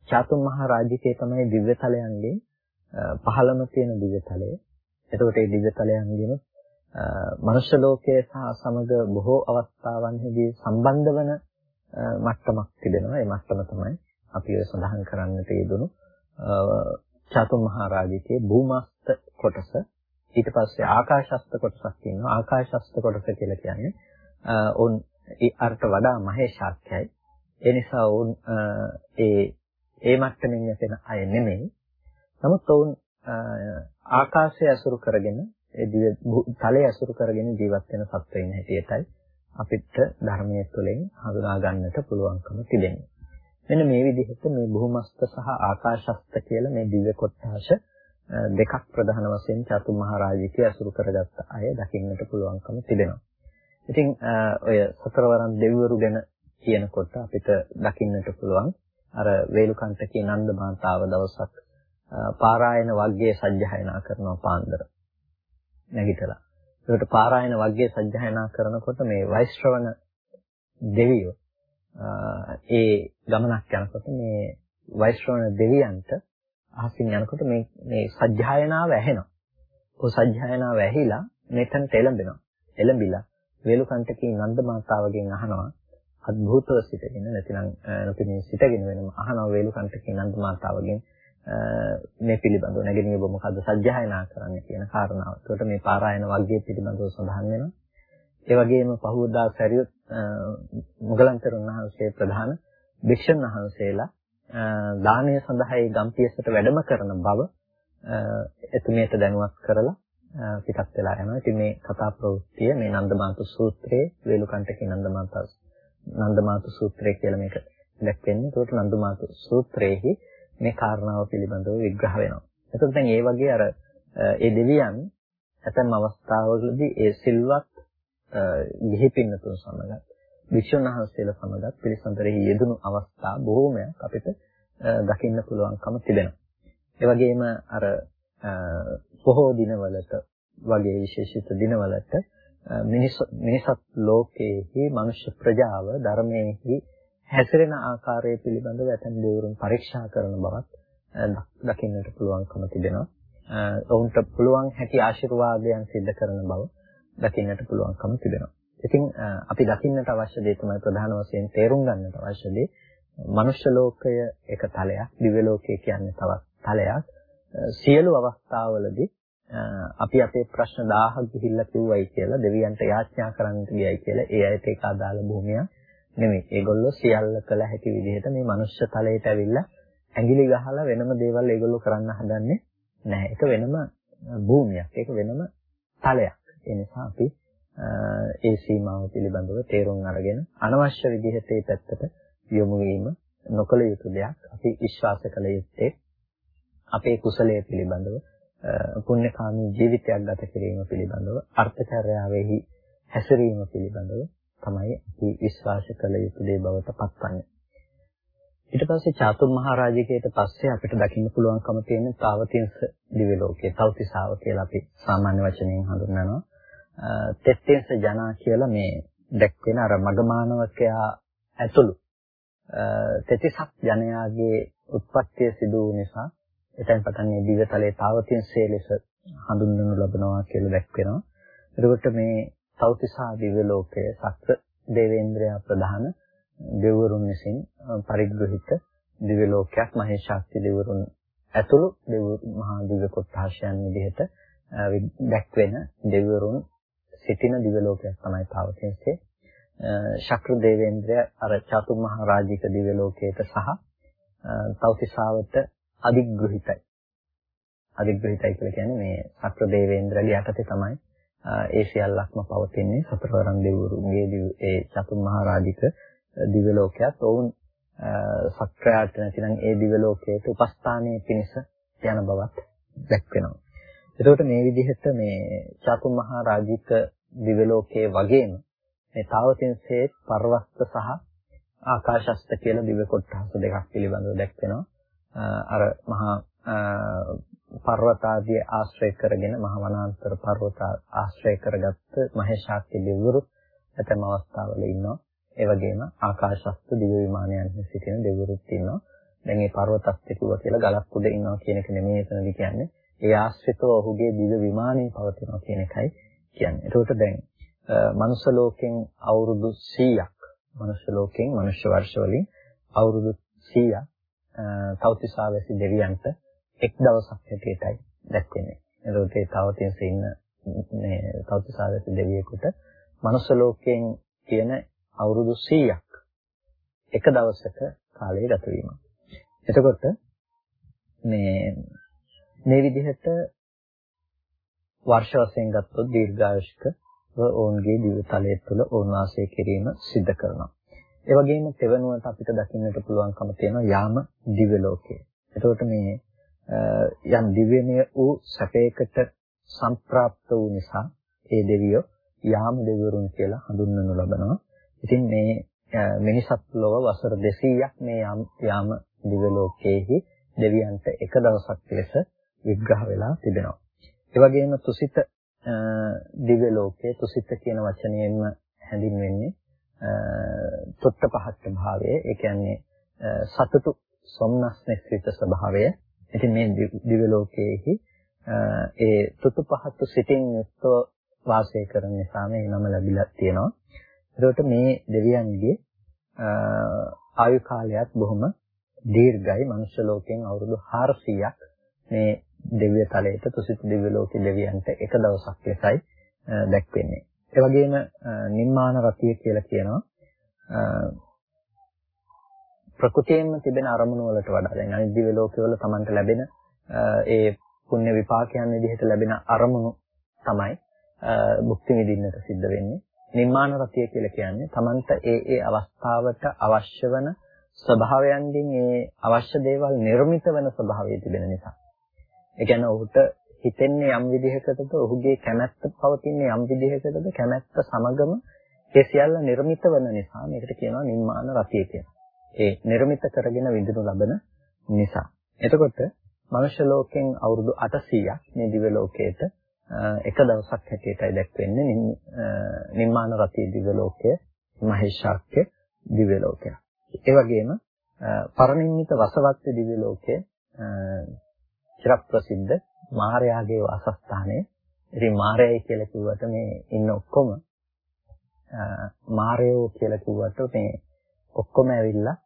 චාතුම් මහ රාජිකේ තමයි දිව්‍යතලයන්ගේ පහළම තියෙන දිව්‍යතලය. එතකොට මේ දිව්‍යතලයන්ගෙම මනුෂ්‍ය ලෝකයේ සහ සමග බොහෝ අවස්ථාවන්හිදී සම්බන්ධ වන මට්ටමක් තිබෙනවා. ඒ මට්ටම තමයි අපි ඔය සඳහන් කරන්නට යෙදුණු චාතුම් මහ රාජිකේ භූමස්ත කොටස ඊට පස්සේ ආකාශස්ත කොටසක් තියෙනවා ආකාශස්ත කොටස කියලා කියන්නේ උන් ඒ අර්ථ වඩා මහේශාක්‍යයි ඒ නිසා වුන් ඒ ඒ මට්ටමින් යන අය නෙමෙයි. නමුත් වුන් ආකාශය අසුරු කරගෙන ඒ තලයේ අසුරු කරගෙන ජීවත් වෙන සත්වයින් හැටියටයි අපිට ධර්මයේ තුලින් හඳුනා ගන්නට පුළුවන්කම තිබෙන්නේ. මෙන්න මේ විදිහට මේ භූමස්ත සහ ආකාශස්ත කියලා මේ දිව්‍ය කොටස දෙකක් ප්‍රධාන වශයෙන් චතු මහරජිකේ අසුරු කරගත්ත අය දකින්නට පුළුවන්කම තිබෙනවා. ඉතින් ඔය සතරවරන් දෙවිවරු ගැන කියනකොට අපිට දකින්නට පුළුවන් අර වේලුකන්ටකේ නන්ද මාතාව දවසක් පාරායන වග්ගයේ සජ්ජහායනා කරනවා පාන්දර නැගිටලා. ඒකට පාරායන වග්ගයේ සජ්ජහායනා කරනකොට මේ වෛශ්‍රවණ දෙවියෝ ඒ ගමනක් යනකොට මේ වෛශ්‍රවණ දෙවියන්ට අහසින් යනකොට මේ මේ සජ්ජායනාව ඇහෙනවා. ਉਹ සජ්ජායනාව ඇහිලා මෙතනට එළඹෙනවා. එළඹිලා වේලුකන්ටකී නන්ද මාතාවගෙන් අහනවා අద్භූතව සිටගෙන නැතිනම් නොපෙනී සිටගෙන වෙනම අහනවා වේලුකන්ටකී නන්ද මාතාවගෙන් මේ පිළිබඳව නැගෙනහිර ඔබ මොකද්ද සජ්ජායනා කරන්න කියන කාරණාව. ඒකට මේ පාරායන වර්ගයේ පිළිබඳව සඳහන් වෙනවා. ඒ වගේම පහවදා සැරියොත් මුගලන්තර වහන්සේ ප්‍රධාන භික්ෂුන් වහන්සේලා දානය සඳහා ඒ ගම්පියසට වැඩම කරන බව එතුමියට දැනුවත් කරලා පිටත් වෙලා යනවා. ඉතින් මේ කතා ප්‍රවෘත්තිය මේ නන්දමාතු සූත්‍රයේ වේලුකණ්ඨකේ නන්දමාතා නන්දමාතු සූත්‍රය කියලා මේක දැක්වෙන්නේ. ඒකට නන්දමාතු සූත්‍රයේහි මේ කාරණාව පිළිබඳව විග්‍රහ වෙනවා. එතකොට දැන් ඒ වගේ අර ඒ දෙවියන් ඇතැම් අවස්ථාවලදී ඒ සිල්වත් ගිහි පින්නතුන් සමගත් වික්ෂුන් වහන්සේලා සමගත් පිළිසඳරෙහි යෙදුණු අවස්ථා බොහෝමයක් අපිට දකින්න පුළුවන්කම තිබෙනවා. ඒ වගේම අර පොහෝ දිනවලට වගේ විශේෂිත දිනවලට මිනිසත් ලෝකයේහි මනුෂ්‍ය ප්‍රජාව ධර්මයේහි හැසිරෙන ආකාරය පිළිබඳව ඇතැම් දෙවරුන් පරීක්ෂා කරන බවත් දකින්නට පුළුවන්කම තිබෙනවා. ඔවුන්ට පුළුවන් හැකි ආශිර්වාදයන් සිද්ධ කරන බව දකින්නට පුළුවන්කම තිබෙනවා. ඉතින් අපි දකින්නට අවශ්‍ය දේ තමයි ප්‍රධාන වශයෙන් තේරුම් ගන්නට අවශ්‍ය දේ මනුෂ්‍ය ලෝකය එක තලයක්, දිව්‍ය ලෝකය කියන්නේ තවත් තලයක්. සියලු අවස්ථාවලදී අපි අපේ ප්‍රශ්න 1000ක් ගිහිල්ලා කිව්වයි කියලා දෙවියන්ට යාඥා කරන්නට ගියයි කියලා ඒ අයට ඒක අදාළ භූමියක් නෙමෙයි. ඒගොල්ලෝ සියල්ල කළ හැකි විදිහට මේ මනුෂ්‍ය තලයට ඇවිල්ලා ඇඟිලි ගහලා වෙනම දේවල් ඒගොල්ලෝ කරන්න හදන්නේ නැහැ. ඒක වෙනම භූමියක්. ඒක වෙනම තලයක්. ඒ නිසා අපි ඒ සීමාව පිළිබඳව තේරුම් අරගෙන අනවශ්‍ය විදිහට ඒ පැත්තට යොමු වීම නොකළ යුතු දෙයක්. අපි විශ්වාස කළ යුත්තේ අපේ කුසලයේ පිළිබඳව පුණ්‍යකාමී ජීවිතයක් ගත කිරීම පිළිබඳව අර්ථචර්යාවෙහි හැසිරීම පිළිබඳව තමයි අපි විශ්වාස කළ යුතු දේ බවට පත්වන්නේ. ඊට පස්සේ චාතුම් මහරජිකයට පස්සේ අපිට දකින්න පුළුවන්කම තියෙන තාවතින්ස දිව්‍ය ලෝකයේ තවතිසාව කියලා අපි සාමාන්‍ය වචනයෙන් හඳුන්වනවා. තෙත්තේස ජනා කියලා මේ දැක්වෙන අර මගමානවකයා ඇතුළු තෙතිසක් ජනයාගේ උත්පත්තිය සිදු වූ නිසා එතෙන් පටන් මේ දිවතලයේ තාවතින්සේ ලෙස හඳුන්වනු ලබනවා කියලා දැක්වෙනවා. එතකොට මේ තෞතිසා දිව්‍ය ලෝකයේ සත්‍ය දේවේන්ද්‍රයා ප්‍රධාන දෙවිවරුන් විසින් පරිග්‍රහිත දිව්‍ය ලෝකයක් මහේශාක්ති දෙවිවරුන් ඇතුළු මහා දිව්‍ය කොට්ටාශයන් විදිහට දැක්වෙන දෙවිවරුන් සිටින දිව්‍ය ලෝකයක් තමයි තාවතින්සේ. ශක්‍ර දේවේන්ද්‍රය අර චතුම්මහා රාජික දිව්‍ය ලෝකයට සහ තෞතිසාවට අධිග්‍රහිතයි. අධිග්‍රහිතයි කියලා කියන්නේ මේ ශක්‍ර දේවේන්ද්‍රගේ යටතේ තමයි ඒ සියල්ලක්ම පවතින්නේ සතරවරන් දෙවිවරුන්ගේ ඒ චතුම්මහා රාජික දිව්‍ය ලෝකයක්. ඔවුන් සක්‍රයාට නැතිනම් ඒ දිව්‍ය ලෝකයට උපස්ථානයේ පිණිස යන බවත් දැක්වෙනවා. එතකොට මේ විදිහට මේ චතුම්මහා රාජික දිව්‍ය ලෝකයේ වගේම මේ තාවතින්සේ පර්වස්ත සහ ආකාශස්ත කියලා දිව්‍ය කොටස් දෙකක් පිළිබඳව දැක්වෙනවා. අර මහා පර්වතාදී ආශ්‍රය කරගෙන මහ වනාන්තර පර්වත ආශ්‍රය කරගත්ත මහේශාක්‍ය දෙවිවරු ඇතැම් අවස්ථාවල ඉන්නවා. ඒ වගේම ආකාශස්ත දිව්‍ය විමානයන්හි සිටින දෙවිවරුත් ඉන්නවා. දැන් මේ පර්වතස්ත කිව්වා කියලා ගලක් උඩ ඉන්නවා කියන එක නෙමෙයි එතනදි කියන්නේ. ඒ ආශ්‍රිතව ඔහුගේ දිව්‍ය විමානයේ පවතිනවා කියන එකයි කියන්නේ. ඒකට දැන් මනුෂ්‍ය ලෝකෙන් අවුරුදු 100ක් මනුෂ්‍ය ලෝකෙන් මනුෂ්‍ය වර්ෂ වලින් අවුරුදු 100ක් තවතිසාවැසි දෙවියන්ට එක් දවසක් හැටියටයි දැක්වෙන්නේ. එතකොට ඒ තවතින්ස ඉන්න මේ තවතිසාවැසි දෙවියෙකුට මනුෂ්‍ය ලෝකයෙන් කියන අවුරුදු 100ක් එක දවසක කාලය ගත වීම. එතකොට මේ මේ විදිහට වර්ෂ වශයෙන් ගත්තොත් දීර්ඝායුෂ්ක ඔවුන්ගේ දිවතලය තුළ ඔවුන් වාසය කිරීම සිද්ධ කරනවා. ඒ වගේම තෙවනුවට අපිට දකින්නට පුළුවන්කම තියෙනවා යාම දිව්‍ය ලෝකය. එතකොට මේ යම් දිව්‍යමය වූ සැපයකට සම්ප්‍රාප්ත වූ නිසා ඒ දෙවියෝ යාම දෙවිවරුන් කියලා හඳුන්වනු ලබනවා. ඉතින් මේ මිනිසත් ලොව වසර 200ක් මේ යාම දිව්‍ය ලෝකයේහි දෙවියන්ට එක දවසක් ලෙස විග්‍රහ වෙලා තිබෙනවා. ඒ වගේම තුසිත දිව්‍ය ලෝකයේ තුසිත කියන වචනයෙන්ම හැඳින්වෙන්නේ තොත්ත පහත් භාවය. ඒ කියන්නේ සතුටු සොම්නස් නිස්සිත ස්වභාවය. ඉතින් මේ දිව්‍ය ලෝකයේහි ඒ තුතු පහත් සිටින් යුක්තව වාසය කරන නිසා මේ නම ලැබිලා තියෙනවා. ඒකට මේ දෙවියන්ගේ ආයු කාලයත් බොහොම දීර්ඝයි. මනුෂ්‍ය ලෝකයෙන් අවුරුදු 400ක් මේ දිව්‍ය තලයට තුසිත දිව්‍ය ලෝකේ දෙවියන්ට එක දවසක් ලෙසයි දැක්වෙන්නේ. ඒ වගේම නිම්මාන රතිය කියලා කියනවා ප්‍රകൃතියෙන්ම තිබෙන අරමුණු වලට වඩා දැන් අනිත් දිව්‍ය ලෝකවල Tamanට ලැබෙන ඒ පුණ්‍ය විපාකයන් විදිහට ලැබෙන අරමුණු තමයි භුක්ති විඳින්නට සිද්ධ වෙන්නේ. නිර්මාණ රතිය කියලා කියන්නේ Tamanට ඒ ඒ අවස්ථාවට අවශ්‍ය වන ස්වභාවයන්ගෙන් ඒ අවශ්‍ය දේවල් නිර්මිත වෙන ස්වභාවය තිබෙන නිසා. ඒ කියන්නේ ඔහුට හිතෙන්නේ යම් විදිහකටද ඔහුගේ කැමැත්ත පවතින්නේ යම් විදිහකටද කැමැත්ත සමගම ඒ සියල්ල නිර්මිත වෙන නිසා මේකට කියනවා නිම්මාන රතිය කියලා. ඒ නිර්මිත කරගෙන විඳිනු ලබන නිසා. එතකොට මනුෂ්‍ය ලෝකෙන් අවුරුදු 800ක් මේ දිව්‍ය ලෝකයට එක දවසක් හැටියටයි දැක්වෙන්නේ නිම්මාන රතිය දිව්‍ය ලෝකය මහේශාක්‍ය දිව්‍ය ලෝකය. ඒ වගේම පරිනිම්මිත වසවත්ති දිව්‍ය ලෝකය චිරප්‍රසිද්ධ මාර්යාගේ වාසස්ථානයේ. ඉතින් මාර්යයි කියලා කිව්වට මේ ඉන්න ඔක්කොම මාර්යෝ කියලා කිව්වට මේ ඔක්කොම ඇවිල්ලා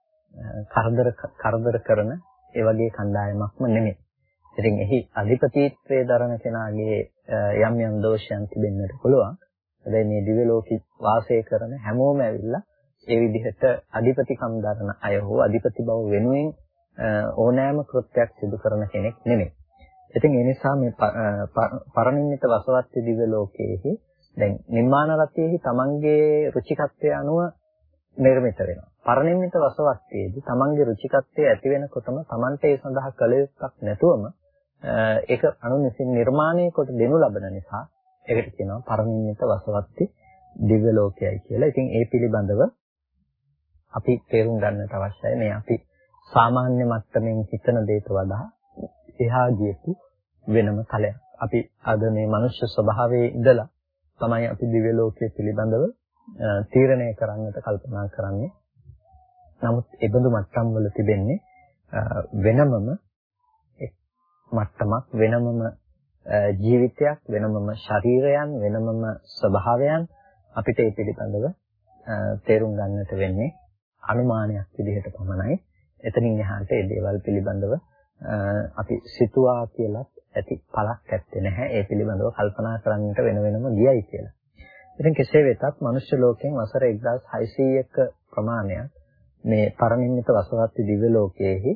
කරදර කරදර කරන ඒ වගේ කණ්ඩායමක්ම නෙමෙයි. ඉතින් එහි අධිපතිත්වයේ දරන කෙනාගේ යම් යම් දෝෂයන් තිබෙන්නට පුළුවන්. හැබැයි මේ දිව්‍ය ලෝකෙ වාසය කරන හැමෝම ඇවිල්ලා ඒ විදිහට අධිපතිකම් දරන අය හෝ අධිපති බව වෙනුවෙන් ඕනෑම කෘත්‍යයක් සිදු කරන කෙනෙක් නෙමෙයි. ඉතින් ඒ නිසා මේ පරිණිමිත වසවත්ති දිව්‍ය ලෝකයේහි දැන් නිර්මාණ රතියෙහි තමන්ගේ රුචිකත්වය අනුව නිර්මිත වෙනවා. පරිණිමිත වසවත්තියේදී තමන්ගේ රුචිකත්වය ඇති වෙනකොටම තමන්ට ඒ සඳහා කල යුත්තක් නැතුවම ඒක අනුනිසින් නිර්මාණය කොට දෙනු ලබන නිසා ඒකට කියනවා පරිණිමිත වසවත්ති දිව්‍ය ලෝකයයි කියලා. ඉතින් ඒ පිළිබඳව අපි තේරුම් ගන්නට අවශ්‍යයි. මේ අපි සාමාන්‍ය මට්ටමින් හිතන දේට වඩා එහා ගියපු වෙනම තලයක්. අපි අද මේ මනුෂ්‍ය ස්වභාවයේ ඉඳලා තමයි අපි දිව්‍ය ලෝකයේ පිළිබඳව තීරණය කරන්නට කල්පනා කරන්නේ. නමුත් ඒබඳු මට්ටම් වල තිබෙන්නේ වෙනමම මට්ටමක් වෙනමම ජීවිතයක් වෙනමම ශරීරයන් වෙනමම ස්වභාවයන් අපිට ඒ පිළිබඳව තේරුම් ගන්නට වෙන්නේ අනුමානයක් විදිහට පමණයි. එතනින් එහාට ඒ දේවල් පිළිබඳව අපි සිතුවා කියලත් ඇති පළක් ඇත්තේ නැහැ. ඒ පිළිබඳව කල්පනා කරන්නට වෙන වෙනම ගියයි කියලා. ඉතින් කෙසේ වෙතත් මනුෂ්‍ය ලෝකයෙන් වසර 1600ක ප්‍රමාණයක් මේ පරිනිම්මිත වසවත්ති දිව්‍ය ලෝකයේහි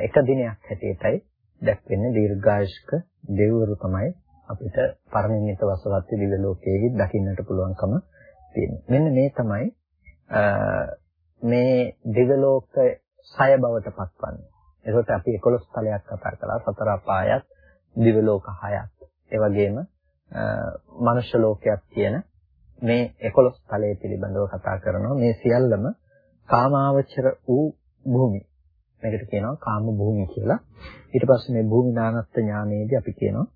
එක දිනයක් හැටියටයි දැක්වෙන්නේ දීර්ඝායුෂ්ක දෙවිවරු තමයි අපිට පරිනිම්මිත වසවත්ති දිව්‍ය ලෝකයේහි දකින්නට පුළුවන්කම තියෙන්නේ. මෙන්න මේ තමයි මේ දිව්‍ය ලෝක සය බවට පත්වන්නේ. ඒකට අපි 11 තලයක් කතා කළා. සතර අපායත්, දිව්‍ය ලෝක හයත්. ඒ වගේම මනුෂ්‍ය ලෝකයක් කියන මේ 11 තලයේ පිළිබඳව කතා කරනවා. මේ සියල්ලම කාමාවචර වූ භූමි. මේකට කියනවා කාම භූමි කියලා. ඊට පස්සේ මේ භූමි නානත්ත් ඥානයේදී අපි කියනවා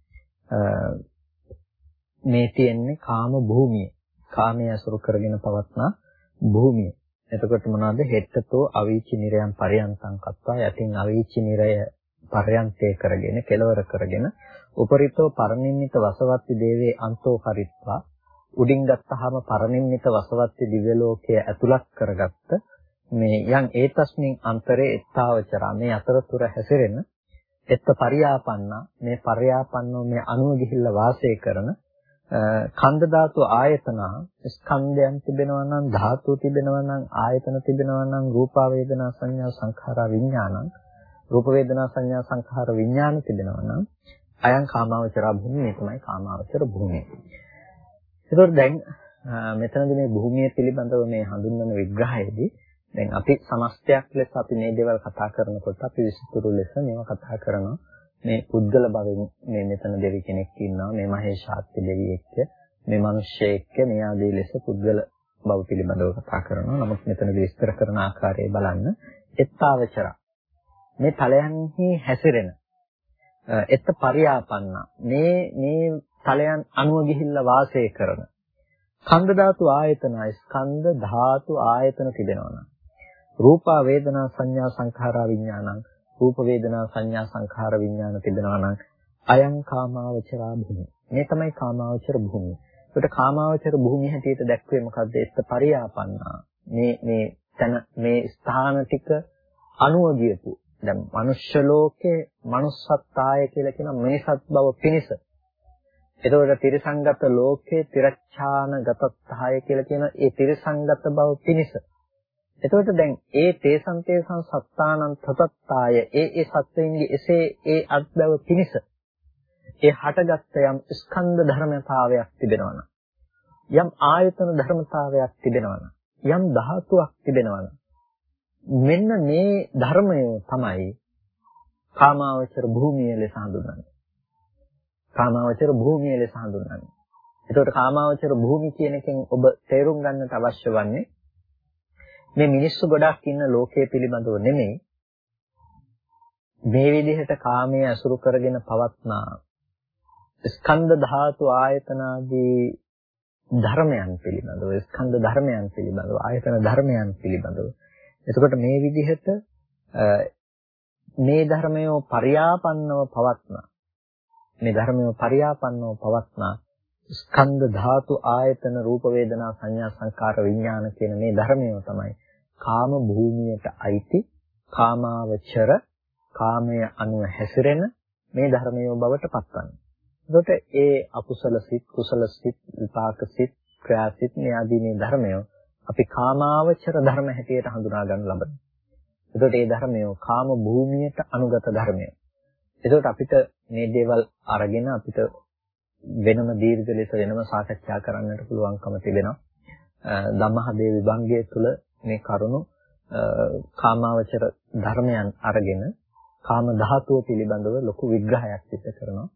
මේ තියෙන්නේ කාම භූමිය. කාමයේ අසුරු කරගෙන පවත්නා භූමිය. එතකොට මොනවද? හෙට්ටතෝ අවීචි නිරයන් පරයන්තං කත්වා යටින් අවීචි නිරය පරයන්තේ කරගෙන කෙලවර කරගෙන උපරිතෝ පරිනිම්මිත වසවත්ති දේවේ අන්තෝ කරිත්වා උඩින් ගත්තාම පරිනිම්මිත වසවත්ති දිව්‍ය ලෝකයේ ඇතුළත් කරගත්ත මේ යම් ඒතස්මින් අන්තරේ එත්තාවචරා මේ අතරතුර හැසිරෙන එත්ත පරියාපන්න මේ පරියාපන්නෝ මේ අණුව ගිහිල්ලා වාසය කරන කන්ද ධාතු ආයතන ස්කන්ධයන් තිබෙනවා නම් ධාතු තිබෙනවා නම් ආයතන තිබෙනවා නම් රූපා වේදනා සංඥා සංඛාරා විඥානං රූප වේදනා සංඥා සංඛාර විඥාන තිබෙනවා නම් අයං කාමාවචර භූමිය මේ තමයි කාමාවචර භූමිය. ඒතකොට දැන් මෙතනදී මේ භූමිය පිළිබඳව මේ හඳුන්වන විග්‍රහයේදී දැන් අපි සමස්තයක් ලෙස අපි මේ දේවල් කතා කරනකොට අපි විසිතුරු ලෙස මේවා කතා කරනවා. මේ පුද්ගල භවෙන් මේ මෙතන දෙවි කෙනෙක් ඉන්නවා. මේ මහේශාක්‍ය දෙවියෙක්ද මේ මිනිස්සෙක්ද මේ ආදී ලෙස පුද්ගල භව පිළිබඳව කතා කරනවා. නමුත් මෙතන විස්තර කරන ආකාරය බලන්න. එත්තාවචර. මේ තලයන්හි හැසිරෙන එත් පරියාපන්න මේ මේ තලයන් අනුව ගිහිල්ලා වාසය කරන ස්කන්ධ ධාතු ආයතන ස්කන්ධ ධාතු ආයතන තිබෙනවා නම් රූපා වේදනා සංඥා සංඛාරා විඥානං රූප වේදනා සංඥා සංඛාර විඥාන තිබෙනවා නම් අයං කාමාවචරා භූමිය. මේ තමයි කාමාවචර භූමිය. ඒකට කාමාවචර භූමිය හැටියට දැක්වේ මොකද්ද? එස්ත පරියාපන්නා. මේ මේ තන මේ ස්ථාන ටික අනුව ගියපු. දැන් මනුෂ්‍ය ලෝකේ manussත්තාය කියලා කියන මේසත් බව පිනිස. එතකොට තිරසංගත ලෝකේ තිරච්ඡාන ගතත්තාය කියලා කියන ඒ තිරසංගත බව පිනිස. එතකොට දැන් ඒ තේසං තේසං සත්තානං තතත්තාය ඒ ඒ සත්වයින්ගේ එසේ ඒ අත්බව පිනිස ඒ හටගත් යම් ස්කන්ධ ධර්මතාවයක් තිබෙනවනම් යම් ආයතන ධර්මතාවයක් තිබෙනවනම් යම් ධාතුවක් තිබෙනවනම් මෙන්න මේ ධර්මය තමයි කාමාවචර භූමිය ලෙස හඳුන්වන්නේ. කාමාවචර භූමිය ලෙස හඳුන්වන්නේ. එතකොට කාමාවචර භූමි කියන එකෙන් ඔබ තේරුම් ගන්නට අවශ්‍ය වන්නේ මේ මිනිස්සු ගොඩක් ඉන්න ලෝකයේ පිළිබඳව නෙමෙයි. මේ විදිහට කාමයේ අසුරු කරගෙන පවත්නා. ස්කන්ධ ධාතු ආයතන ආදී ධර්මයන් පිළිබඳව ස්කන්ධ ධර්මයන් පිළිබඳව ආයතන ධර්මයන් පිළිබඳව. එතකොට මේ විදිහට මේ ධර්මයෝ පරියාපන්නව පවත්නා. මේ ධර්මයෝ පරියාපන්නව පවත්නා. ස්කන්ධ ධාතු ආයතන රූප වේදනා සංඥා සංකාර විඥාන කියන මේ ධර්මය තමයි කාම භූමියට අයිති කාමාවචර කාමය අනුව හැසිරෙන මේ ධර්මය බවට පත්වන්නේ. එතකොට ඒ අකුසල සිත් කුසල සිත් විපාක සිත් ක්‍රියා සිත් මේ ආදී මේ ධර්මය අපි කාමාවචර ධර්ම හැටියට හඳුනා ගන්න ලබනවා. එතකොට මේ ධර්මය කාම භූමියට අනුගත ධර්මය. එතකොට අපිට මේ දේවල් අරගෙන අපිට වෙනම දීර්ඝ ලෙස වෙනම සාකච්ඡා කරන්නට පුළුවන්කම තිබෙනවා. ධම්මහදේ විභංගය තුළ මේ කරුණු කාමාවචර ධර්මයන් අරගෙන කාම ධාතුව පිළිබඳව ලොකු විග්‍රහයක් සිදු කරනවා.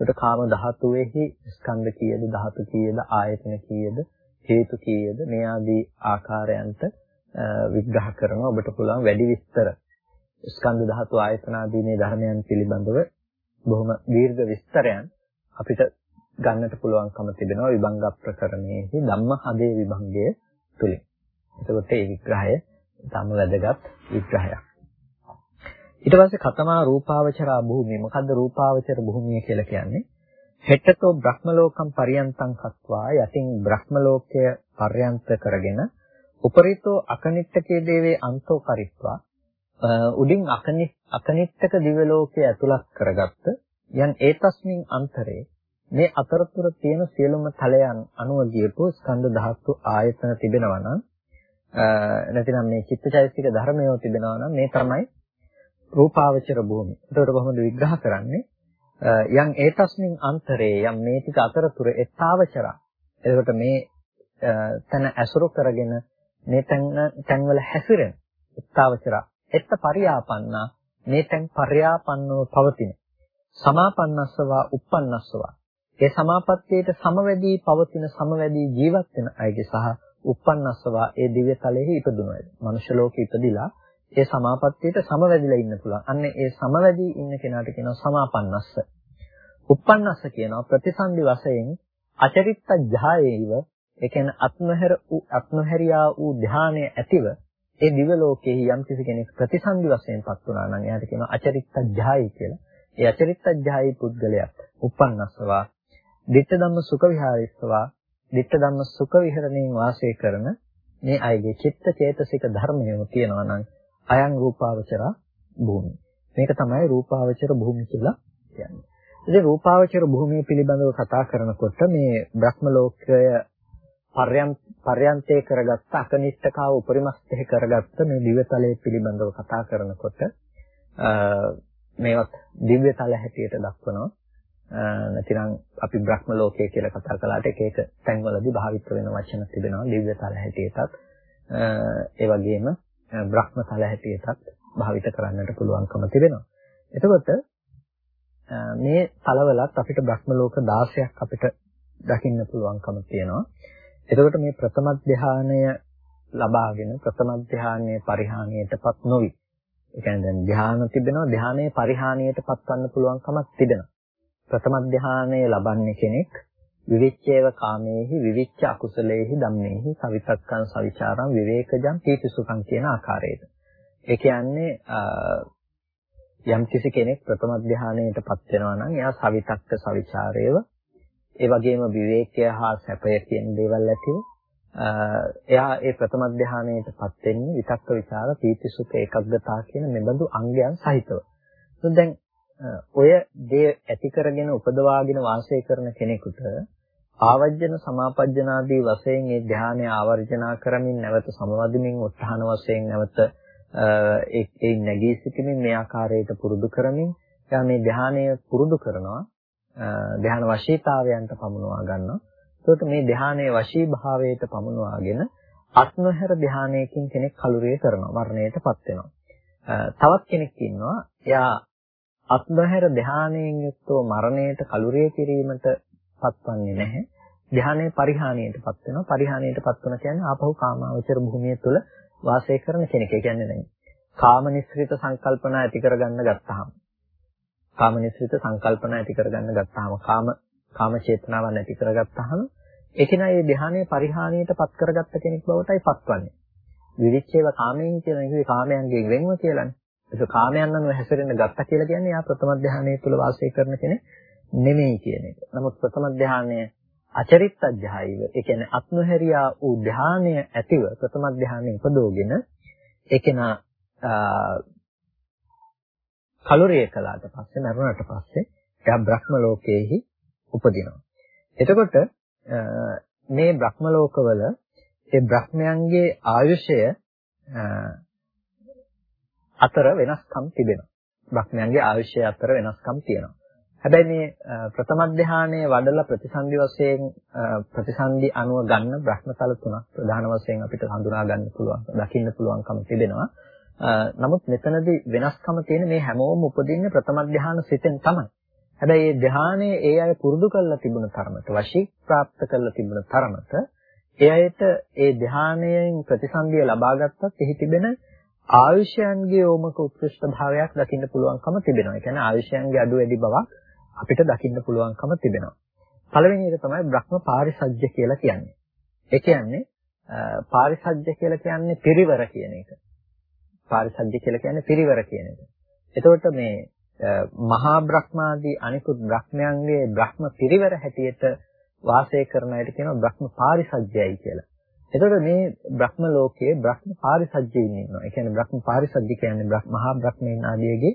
ඒකට කාම ධාතුවේහි ස්කන්ධ කීයද ධාතු කීයද ආයතන කීයද හේතු කීයද මේ ආදී ආකාරයන්ට විග්‍රහ කරනවා ඔබට පුළුවන් වැඩි විස්තර ස්කන්ධ ධාතු ආයතන ආදී මේ ධර්මයන් පිළිබඳව බොහොම දීර්ඝ විස්තරයන් අපිට ගන්නට පුළුවන්කම තිබෙනවා විභංග ප්‍රකරණයේහි ධම්මහදේ විභංගය තුලින්. එතකොට මේ විග්‍රහය තම වැදගත් විග්‍රහයක්. ඊට පස්සේ කතමා රූපාවචරා භූමිය. මොකද්ද රූපාවචර භූමිය කියලා කියන්නේ? හෙට්ටතෝ බ්‍රහ්ම ලෝකම් පරියන්තං කତ୍වා යතින් බ්‍රහ්ම ලෝකය පර්යන්ත කරගෙන උපරිතෝ අකනිට්ඨකේ දේවේ අන්තෝ කරිත්වා උඩින් අකනිට්ඨක දිව්‍ය ලෝකයේ ඇතුළත් කරගත්ත යන් ඒතස්මින් අන්තරේ මේ අතරතුර තියෙන සියලුම තලයන් අනුව ගියපු ස්කන්ධ ධාතු ආයතන තිබෙනවා නම් නැතිනම් මේ චිත්තචෛතසික ධර්මයෝ තිබෙනවා නම් මේ තමයි රූපාවචර භූමිය. ඒකට කොහොමද විග්‍රහ කරන්නේ? යම් ඒතස්මින් අන්තරේ යම් මේ ටික අතරතුර එත්තාවචර. එතකොට මේ තන ඇසුරු කරගෙන මේ තැන් තැන්වල හැසිරෙන එත්තාවචර. එත්ත පරියාපන්නා මේ තැන් පර්යාපන්නව පවතින. සමාපන්නස්සවා uppannස්සවා ඒ සමාපත්තියට සමවැදී පවතින සමවැදී ජීවත් වෙන අයගේ සහ uppannaswa ඒ දිව්‍ය තලයේ ඉපදුන අය. මනුෂ්‍ය ලෝකෙ ඉපදිලා ඒ සමාපත්තියට සමවැදිලා ඉන්න පුළුවන්. අන්න ඒ සමවැදී ඉන්න කෙනාට කියනවා සමාපන්නස්ස. uppannassa කියනවා ප්‍රතිසන්දි වශයෙන් අචරිත්ත ජායේව ඒ කියන්නේ අත්නොහැර වූ අත්නොහැරියා වූ ධානය ඇතිව ඒ දිව්‍ය ලෝකයේ යම් කිසි කෙනෙක් ප්‍රතිසන්දි වශයෙන්පත් වුණා නම් එයාට කියනවා අචරිත්ත ජායි කියලා. ඒ අචරිත්ත ජායි පුද්ගලයාට uppannaswa ditta ධම්ම සුඛ විහාරිස්සවා ditta ධම්ම සුඛ විහරණයෙන් වාසය කරන මේ අයගේ චිත්ත චේතසික ධර්මයම තියෙනවා නම් අයං රූපාවචර භූමි. මේක තමයි රූපාවචර භූමි කියලා කියන්නේ. ඉතින් රූපාවචර භූමිය පිළිබඳව කතා කරනකොට මේ බ්‍රහ්ම ලෝකය පර්යන්තේ කරගත්ත අකනිෂ්ඨකාව උපරිමස්තේ කරගත්ත මේ දිව්‍යතලයේ පිළිබඳව කතා කරනකොට මේවත් දිව්‍යතල හැටියට දක්වනවා. නැතිනම් අපි බ්‍රහ්ම ලෝකය කියලා කතා කළාට එක එක තැන්වලදී භාවිත වෙන වචන තිබෙනවා දිව්‍ය තල හැටියටත් ඒ වගේම බ්‍රහ්ම තල හැටියටත් භාවිත කරන්නට පුළුවන්කම තිබෙනවා. එතකොට මේ තලවලත් අපිට බ්‍රහ්ම ලෝක 16ක් අපිට දකින්න පුළුවන්කම තියෙනවා. එතකොට මේ ප්‍රථම ධානය ලබාගෙන ප්‍රථම ධානයේ පරිහානියටපත් නොවි. ඒ කියන්නේ දැන් ධානය තිබෙනවා ධානයේ පරිහානියට පත්වන්න පුළුවන්කමක් තිබෙනවා. ප්‍රථම ධානය ලබන්නේ කෙනෙක් විවිච්ඡේව කාමේහි විවිච්ඡ අකුසලේහි ධම්මේහි සවිතක්කං සවිචාරං විවේකජං පීතිසුඛං කියන ආකාරයට. ඒ කියන්නේ යම් කිසි කෙනෙක් ප්‍රථම ධානයටපත් වෙනවා නම් එයා සවිතක්ක සවිචාරයව ඒ වගේම විවේකය හා සැපය කියන දේවල් ඇතිව එයා ඒ ප්‍රථම ධානයටපත් වෙන්නේ විතක්ක ਵਿਚාර පීතිසුඛ ඒකග්ගතා කියන මෙබඳු අංගයන් සහිතව. දැන් ඔය දේ ඇති කරගෙන උපදවාගෙන වාසය කරන කෙනෙකුට ආවර්ජන සමාපජ්ජනාදී වශයෙන් ඒ ධානය ආවර්ජනා කරමින් නැවත සමවදමින් උත්හාන වශයෙන් නැවත ඒ නැගී සිටීමෙන් මේ ආකාරයට පුරුදු කරමින් එයා මේ ධානය පුරුදු කරනවා. ධාන වශීතාවයන්ට පමුණවා ගන්නවා. එතකොට මේ ධානයේ වශී භාවයට පමුණවාගෙන අත්නොහැර ධානයකින් කෙනෙක් කලුරිය කරනවා මරණයටපත් වෙනවා. තවත් කෙනෙක් ඉන්නවා. එයා අත්බහැර ධානයෙන් යුක්තව මරණයට කලුරිය කිරීමට පත්වන්නේ නැහැ. ධානයේ පරිහානියටපත් වෙනවා. පරිහානියටපත් වෙන කියන්නේ ආපහු කාමාවචර භූමිය තුළ වාසය කරන කෙනෙක්. ඒ කියන්නේ දැන් කාමනිස්ෘත සංකල්පනා ඇති කරගන්න ගත්තාම කාමනිස්ෘත සංකල්පනා ඇති කරගන්න ගත්තාම කාම කාම චේතනාවන් ඇති කරගත්තාම ඒකෙනා මේ ධානයේ පරිහානියටපත් කරගත්ත කෙනෙක් බවටයි පත්වන්නේ. විවිච්ඡේව කාමයෙන් කියන එක කාමයන්ගෙන් වෙන්ව කියලානේ. ඒක කාමයන් අනුව හැසිරෙන්න ගත්තා කියලා කියන්නේ යා ප්‍රථම ධානයේ තුල වාසය කරන කෙනෙක් නෙමෙයි කියන එක. නමුත් ප්‍රථම ධානය අචරිත්ත ධායිව ඒ කියන්නේ අත්නොහැරියා වූ ධානය ඇතිව ප්‍රථම ධානය උපදෝගෙන ඒකේන කලුරිය කළාට පස්සේ මරුණාට පස්සේ එයා බ්‍රහ්ම ලෝකයේහි උපදිනවා. එතකොට මේ බ්‍රහ්ම ලෝකවල ඒ බ්‍රහ්මයන්ගේ ආයුෂය අතර වෙනස්කම් තිබෙනවා. බ්‍රහ්මයන්ගේ ආයුෂය අතර වෙනස්කම් තියෙනවා. හැබැයි මේ ප්‍රථම ධානයේ වඩලා ප්‍රතිසන්දි වශයෙන් ප්‍රතිසන්දි අනුව ගන්න බ්‍රහ්මතල තුනක් ප්‍රධාන වශයෙන් අපිට හඳුනා ගන්න පුළුවන්, දකින්න පුළුවන්කම තිබෙනවා. නමුත් මෙතනදී වෙනස්කම තියෙන මේ හැමෝම උපදින්නේ ප්‍රථම ධාන සිතෙන් තමයි. හැබැයි මේ ධානයේ ඒ අය පුරුදු කරලා තිබුණ තරමට, වශී ප්‍රාප්ත කරලා තිබුණ තරමට, ඒ අයට ඒ ධානයෙන් ප්‍රතිසන්දිය ලබා ගත්තත් එහි තිබෙන ආයුෂයන්ගේ ඕමක උත්කෘෂ්ඨ භාවයක් දකින්න පුළුවන්කම තිබෙනවා. ඒ කියන්නේ ආයුෂයන්ගේ අඩු වැඩි බවක් අපිට දකින්න පුළුවන්කම තිබෙනවා. පළවෙනි එක තමයි බ්‍රහ්ම පාරිසජ්‍ය කියලා කියන්නේ. ඒ කියන්නේ පාරිසජ්‍ය කියලා කියන්නේ පිරිවර කියන එක. පාරිසජ්‍ය කියලා කියන්නේ පිරිවර කියන එක. එතකොට මේ මහා බ්‍රහ්මාදී අනිකුත් බ්‍රහ්මයන්ගේ බ්‍රහ්ම පිරිවර හැටියට වාසය කරන අයට කියනවා බ්‍රහ්ම පාරිසජ්ජයයි කියලා. එතකොට මේ බ්‍රහ්ම ලෝකයේ බ්‍රහ්ම පාරිසජ්ජයින් ඉන්නවා. ඒ කියන්නේ බ්‍රහ්ම පාරිසජ්ජ කියන්නේ මහා බ්‍රහ්මයන් ආදීගේ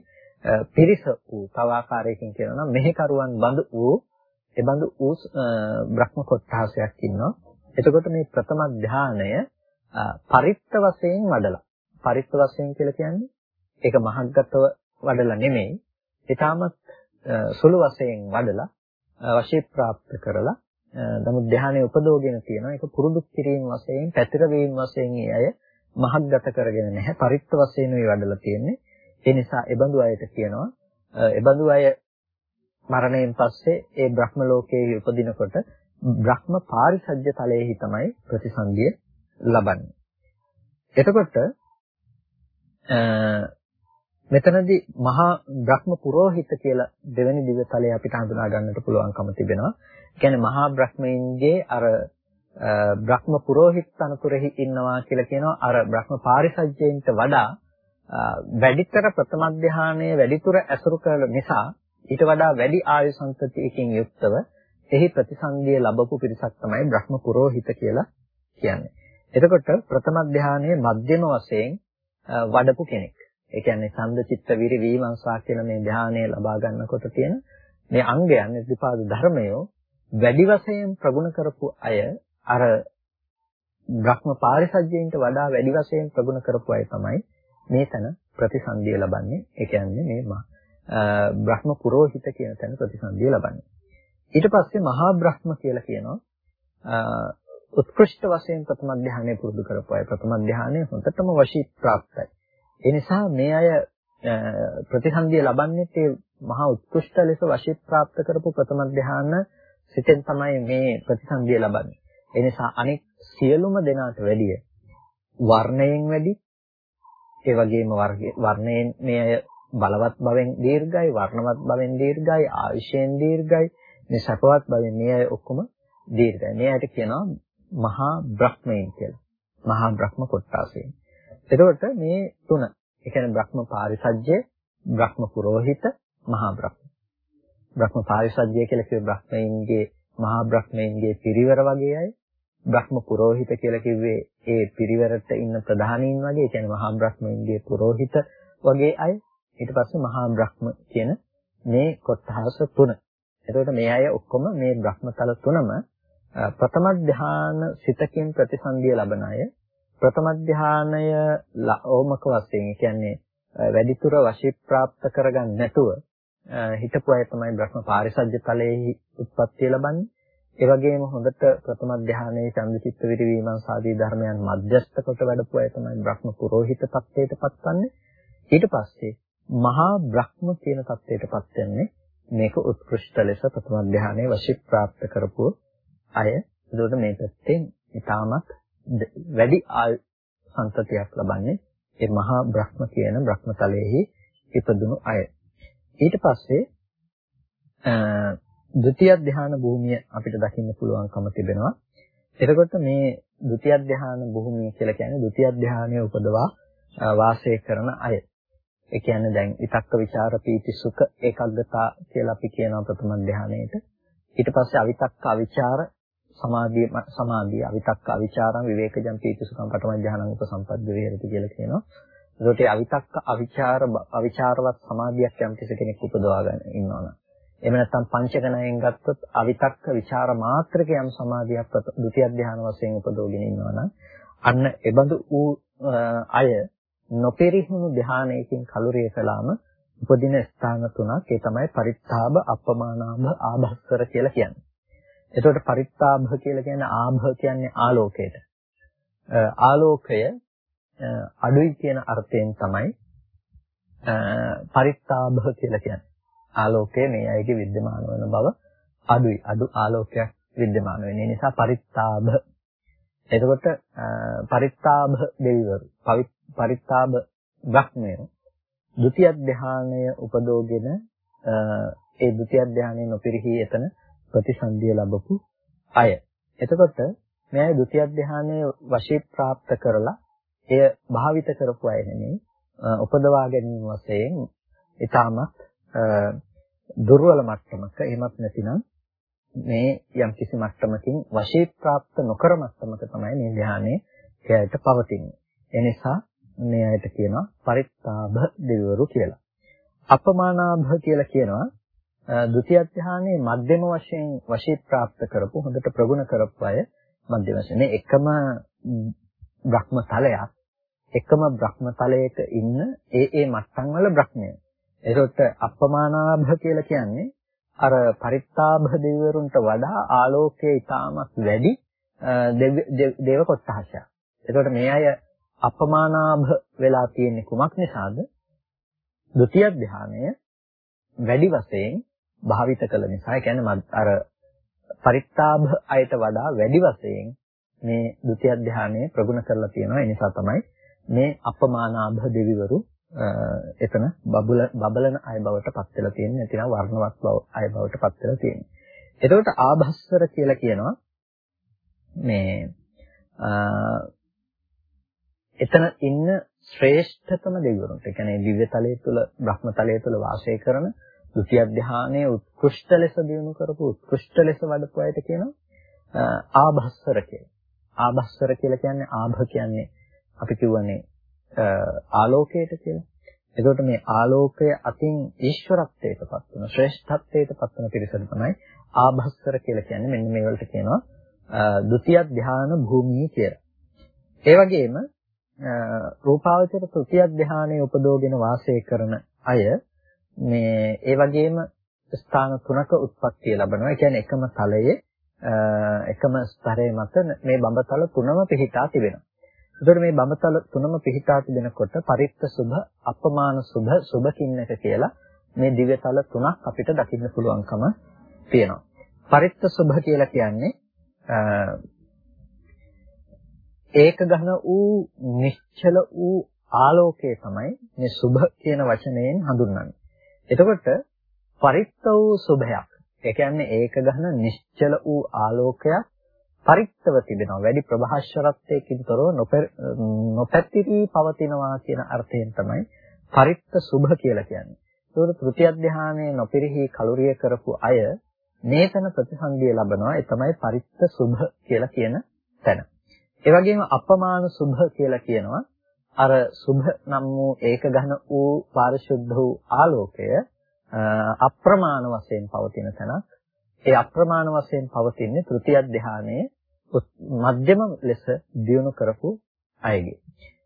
පිරිස වූ තව ආකාරයකින් කියනවා නම් මෙහෙකරුවන් බඳු වූ ඒ බඳු වූ බ්‍රහ්ම කොට්ඨාසයක් ඉන්නවා. එතකොට මේ ප්‍රථම ධානය පරිත්ත වශයෙන් වඩලා. පරිත්ත වශයෙන් කියලා කියන්නේ ඒක මහග්ගතව වඩලා නෙමෙයි. ඊටමත් සුළු වශයෙන් වඩලා වශී ප්‍රාප්ත කරලා නමුත් ධානයේ උපදෝගෙන තියෙනවා. ඒක පුරුදු කිරීම වශයෙන්, පැතිරවීම වශයෙන් ඒ අය මහග්ගත කරගෙන නැහැ. පරිත්ත වශයෙන් උයි වඩලා තියෙන්නේ. ඒ නිසා එබඳු අයට කියනවා එබඳු අය මරණයෙන් පස්සේ ඒ බ්‍රහ්ම ලෝකයේ උපදිනකොට බ්‍රහ්ම පාරිසජ්‍ය තලයේහි තමයි ප්‍රතිසන්දිය ලබන්නේ. එතකොට මෙතනදී මහා බ්‍රහ්ම පුරෝහිත කියලා දෙවෙනි දිවතලයේ අපිට හඳුනා ගන්නට පුළුවන්කම තිබෙනවා. කියන්නේ මහා බ්‍රහ්මයන්ගේ අර බ්‍රහ්ම පුරෝහිත අනතුරෙහි ඉන්නවා කියලා කියනවා. අර බ්‍රහ්ම පාරිසජ්ජයන්ට වඩා වැඩිතර ප්‍රථම ධානයේ වැඩිතර ඇසුරු කළ නිසා ඊට වඩා වැඩි ආයු සංතතියකින් යුක්තව එහි ප්‍රතිසන්දිය ලැබපු පිරිසක් තමයි බ්‍රහ්ම පුරෝහිත කියලා කියන්නේ. එතකොට ප්‍රථම ධානයේ මධ්‍යම වශයෙන් වඩපු කෙනෙක්. ඒ කියන්නේ ඡන්ද චිත්ත විරි වීමංසා කියන මේ ධානය ලබා ගන්නකොට තියෙන මේ අංගයන් ඉදිපාද ධර්මය වැඩි වශයෙන් ප්‍රගුණ කරපු අය අර බ්‍රහ්ම පාරිසජ්‍යයින්ට වඩා වැඩි වශයෙන් ප්‍රගුණ කරපු අය තමයි මේ තැන ප්‍රතිසන්දිය ලබන්නේ. ඒ කියන්නේ මේ බ්‍රහ්ම පුරোহিত කියන තැන ප්‍රතිසන්දිය ලබන්නේ. ඊට පස්සේ මහා බ්‍රහ්ම කියලා කියනවා උත්කෘෂ්ඨ වශයෙන් ප්‍රථම ධානය පුරුදු කරපු අය ප්‍රථම ධානය හොඳටම වශී ප්‍රාප්තයි. ඒ නිසා මේ අය ප්‍රතිසන්දිය ලබන්නේ ඒ මහා උත්කෘෂ්ඨ ලෙස වශී ප්‍රාප්ත කරපු ප්‍රථම ධාන සිතෙන් තමයි මේ ප්‍රතිසන්දිය ලබන්නේ. ඒ නිසා අනෙක් සියලුම දෙනාට වැඩිය වර්ණයෙන් වැඩි ඒ වගේම වර්ණයෙන් මේ අය බලවත් බවෙන් දීර්ඝයි, වර්ණවත් බවෙන් දීර්ඝයි, ආයුෂයෙන් දීර්ඝයි, මේ සපවත් බවෙන් මේ අය ඔක්කොම දීර්ඝයි. මේ අයට කියනවා මහා බ්‍රහ්මයන් කියලා. මහා බ්‍රහ්ම කොට්ටාසයෙන්. එතකොට මේ තුන. ඒ කියන්නේ බ්‍රහ්ම පාරිසජ්‍ය, බ්‍රහ්ම පුරোহিত, මහා බ්‍රහ්ම. බ්‍රහ්ම පාරිසජ්‍ය කියලා කිව්වේ බ්‍රහ්මයින්ගේ මහා බ්‍රහ්මයින්ගේ පිරිවර වගේ අය. බ්‍රහ්ම පුරোহিত කියලා කිව්වේ ඒ පිරිවරට ඉන්න ප්‍රධානීන් වගේ, ඒ කියන්නේ මහා බ්‍රහ්මයින්ගේ පුරোহিত වගේ අය. ඊට පස්සේ මහා බ්‍රහ්ම කියන මේ කොටහස තුන. එතකොට මේ අය ඔක්කොම මේ බ්‍රහ්මතල තුනම ප්‍රථම ධාන සිතකින් ප්‍රතිසන්දිය ලබන අය ප්‍රථම ධානය ඕමක වශයෙන්, ඒ කියන්නේ වැඩිතුර වශී ප්‍රාප්ත කරගන්න නැතුව හිතපු අය තමයි බ්‍රහ්ම පාරිසජ්‍ය තලයේ උත්පත්ති ලබන්නේ. ඒ වගේම හොඳට ප්‍රථම ධානයේ චන්දචිත්ත විරිවීමන් සාදී ධර්මයන් මධ්‍යස්ත කොට වැඩපු අය තමයි බ්‍රහ්ම පුරোহিত තත්ත්වයට පත්වන්නේ. ඊට පස්සේ මහා බ්‍රහ්ම කියන තත්ත්වයට පත් වෙන්නේ මේක උත්කෘෂ්ඨ ලෙස ප්‍රථම ධානයේ වශී ප්‍රාප්ත කරපු අය. ඒකට මේ පැත්තෙන් ඊටමත් වැඩි ආයු සංතතියක් ලබන්නේ ඒ මහා බ්‍රහ්ම කියන බ්‍රහ්මතලයේහි ඉපදුණු අය. ඊට පස්සේ අ ද්විතිය ධාන භූමිය අපිට දකින්න පුළුවන්කම තිබෙනවා. එතකොට මේ ද්විතිය ධාන භූමිය කියලා කියන්නේ ද්විතිය ධානයේ උපදවා වාසය කරන අය. ඒ කියන්නේ දැන් විතක්ක ਵਿਚාර පීති සුඛ ඒකග්ගතා කියලා අපි කියනවා ප්‍රථම ධානයේට. ඊට පස්සේ අවිතක්ක අවිචාර සමාධිය සමාධිය අවිතක්ක අවිචාරං විවේකජම් පීතිසුඛං පඨමඥානං උපසම්පද්ද වේරති කියලා කියනවා. ඒකට අවිතක්ක අවිචාර අවිචාරවත් සමාධියක් යම් කෙනෙක් උපදවා ගන්න ඉන්නවනම්. එහෙම නැත්නම් පංචක ණයෙන් ගත්තොත් අවිතක්ක විචාර මාත්‍රක යම් සමාධියක් ද්විතිය ධාන වශයෙන් උපදෝගෙන ඉන්නවනම් අන්න එබඳු ඌ අය නොපෙරිහුණු ධානයකින් කලුරිය කළාම උපදින ස්ථාන තුනක් ඒ තමයි පරිත්තාබ අපමානාභ ආභස්සර කියලා කියන්නේ. එතකොට පරිත්තාභ කියලා කියන්නේ ආභ කියන්නේ ආලෝකයට. ආලෝකය අඩුයි කියන අර්ථයෙන් තමයි පරිත්තාභ කියලා කියන්නේ. ආලෝකය මේ අයගේ विद्यमान වන බව අඩුයි. අඩු ආලෝකයක් विद्यमान වෙන නිසා පරිත්තාභ. එතකොට පරිත්තාභ දෙවිවරු පරිත්තාභ බ්‍රහ්මය ဒုတိ ය ධානය උපදෝගෙන ඒ ဒုတိ ය ධානයේ නොපිරිහි එතන ප්‍රතිසන්දිය ලැබපු අය. එතකොට මේ අය ဒုတိ ය ධානයේ වශී ප්‍රාප්ත කරලා එය භාවිත කරපු අය නෙමෙයි උපදවා ගැනීම වශයෙන් ඊටමත් දුර්වල මට්ටමක එහෙමත් නැතිනම් මේ යම් කිසි මට්ටමකින් වශී પ્રાપ્ત නොකර මට්ටමක තමයි මේ ධානයේ එයාට පවතින්නේ. ඒ නිසා මේ අයට කියනවා පරිත්තාභ දෙවිවරු කියලා. අපමානාභ කියලා කියනවා 12 ධානයේ මධ්‍යම වශයෙන් වශී ප්‍රාප්ත කරපු හොඳට ප්‍රගුණ කරපු අය මධ්‍යම වශයෙන් මේ එකම භ්‍රම තලයක් එකම භ්‍රම තලයක ඉන්න ඒ ඒ මට්ටම් වල භ්‍රමය. ඒකට අපමානාභ කියලා කියන්නේ අර පරිත්තාභ දෙවිවරුන්ට වඩා ආලෝකයේ ඉතාමත් වැඩි දේව කොටහසක්. ඒකට මේ අය අපමානාභ වෙලා තියෙන්නේ කුමක් නිසාද? ဒုတိ ය ධානය වැඩි වශයෙන් භාවිත කළ නිසා. ඒ කියන්නේ අර පරිත්තාභ අයට වඩා වැඩි වශයෙන් මේ ဒုတိ ය ධානය ප්‍රගුණ කරලා තියෙනවා. ඒ නිසා තමයි මේ අපමානාභ දෙවිවරු එතන බබල බබලන අය බවට පත් වෙලා තියෙන්නේ නැතිනම් වර්ණවත් බව අය බවට පත් වෙලා තියෙන්නේ. එතකොට ආභස්සර කියලා කියනවා මේ එතන ඉන්න ශ්‍රේෂ්ඨතම දෙවිවරුන්ට. ඒ කියන්නේ දිව්‍ය තලයේ තුල බ්‍රහ්ම තලයේ තුල වාසය කරන ෘත්‍ය ධානයේ උත්කෘෂ්ඨ ලෙස දිනු කරපු උත්කෘෂ්ඨ ලෙස වඩපු අයට කියනවා ආභස්සර කියලා. ආභස්සර කියලා කියන්නේ ආභ කියන්නේ අපි කියවනේ ආලෝකයට කියලා. එතකොට මේ ආලෝකය අතින් ඊශ්වරත්වයටපත් වෙන ශ්‍රේෂ්ඨත්වයටපත් වෙන පිරිසට තමයි ආභස්සර කියලා කියන්නේ. මෙන්න මේ වලට කියනවා ဒုတိ ය ධාන භූමිය කියලා. ඒ වගේම රූපාවචර තෘතිය ධානයේ උපදෝගෙන වාසය කරන අය මේ ඒ වගේම ස්ථාන තුනක උත්පත්තිය ලබනවා. ඒ කියන්නේ එකම තලයේ එකම ස්තරයේ මත මේ බඹතල තුනම පිහිටා තිබෙනවා. ඒතකොට මේ බඹතල තුනම පිහිටා තිබෙනකොට පරිත්ත සුභ, අපමාන සුභ, සුභ කින්නක කියලා මේ දිව්‍යතල තුනක් අපිට දකින්න පුළුවන්කම තියෙනවා. පරිත්ත සුභ කියලා කියන්නේ ඒක ඝන වූ නිශ්චල වූ ආලෝකය තමයි මේ සුභ කියන වචනයෙන් හඳුන්වන්නේ. එතකොට පරිත්ත වූ සුභයක්. ඒ කියන්නේ ඒක ඝන නිශ්චල වූ ආලෝකයක් පරිත්තව තිබෙනවා. වැඩි ප්‍රභාෂරත්වයකින් තොරව නොපැතිරී පවතිනවා කියන අර්ථයෙන් තමයි පරිත්ත සුභ කියලා කියන්නේ. ඒකට තෘතිය ධානයේ නොපිරිහි කලුරිය කරපු අය මේතන ප්‍රතිසන්දිය ලබනවා. ඒ තමයි පරිත්ත සුභ කියලා කියන තැන. ඒ වගේම අපමාන සුභ කියලා කියනවා. අර සුභ නම් වූ ඒක ඝන වූ පාරිශුද්ධ වූ ආලෝකය අප්‍රමාණ වශයෙන් පවතින තැනක්. ඒ අප්‍රමාණ වශයෙන් පවතින්නේ තෘතිය ධානයේ මධ්‍යම ලෙස දියුණු කරපු අයගේ.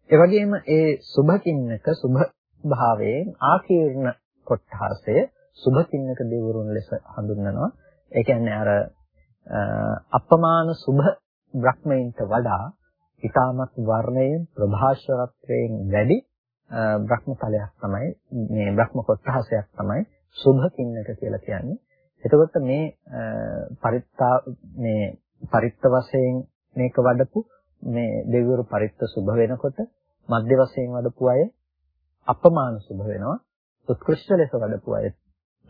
ඒ වගේම ඒ සුභකින්නක සුභ භාවයෙන් ආකීර්ණ කොට්ඨාසය සුභකින්නක දෙවරුන් ලෙස හඳුන්වනවා. ඒ කියන්නේ අර අපමාන සුභ බ්‍රහ්මයින්ට වඩා ඊටමත් වර්ණයෙන් ප්‍රභාෂරත්වයෙන් වැඩි බ්‍රහ්ම තලයක් තමයි මේ බ්‍රහ්ම කොටහසයක් තමයි සුභ කින්නක කියලා කියන්නේ. එතකොට මේ පරිත්තා මේ පරිත්ත වශයෙන් මේක වඩපු මේ දෙවිවරු පරිත්ත සුභ වෙනකොට මධ්‍ය වශයෙන් වඩපු අය අපමාන සුභ වෙනවා. උත්කෘෂ්ඨ ලෙස වඩපු අය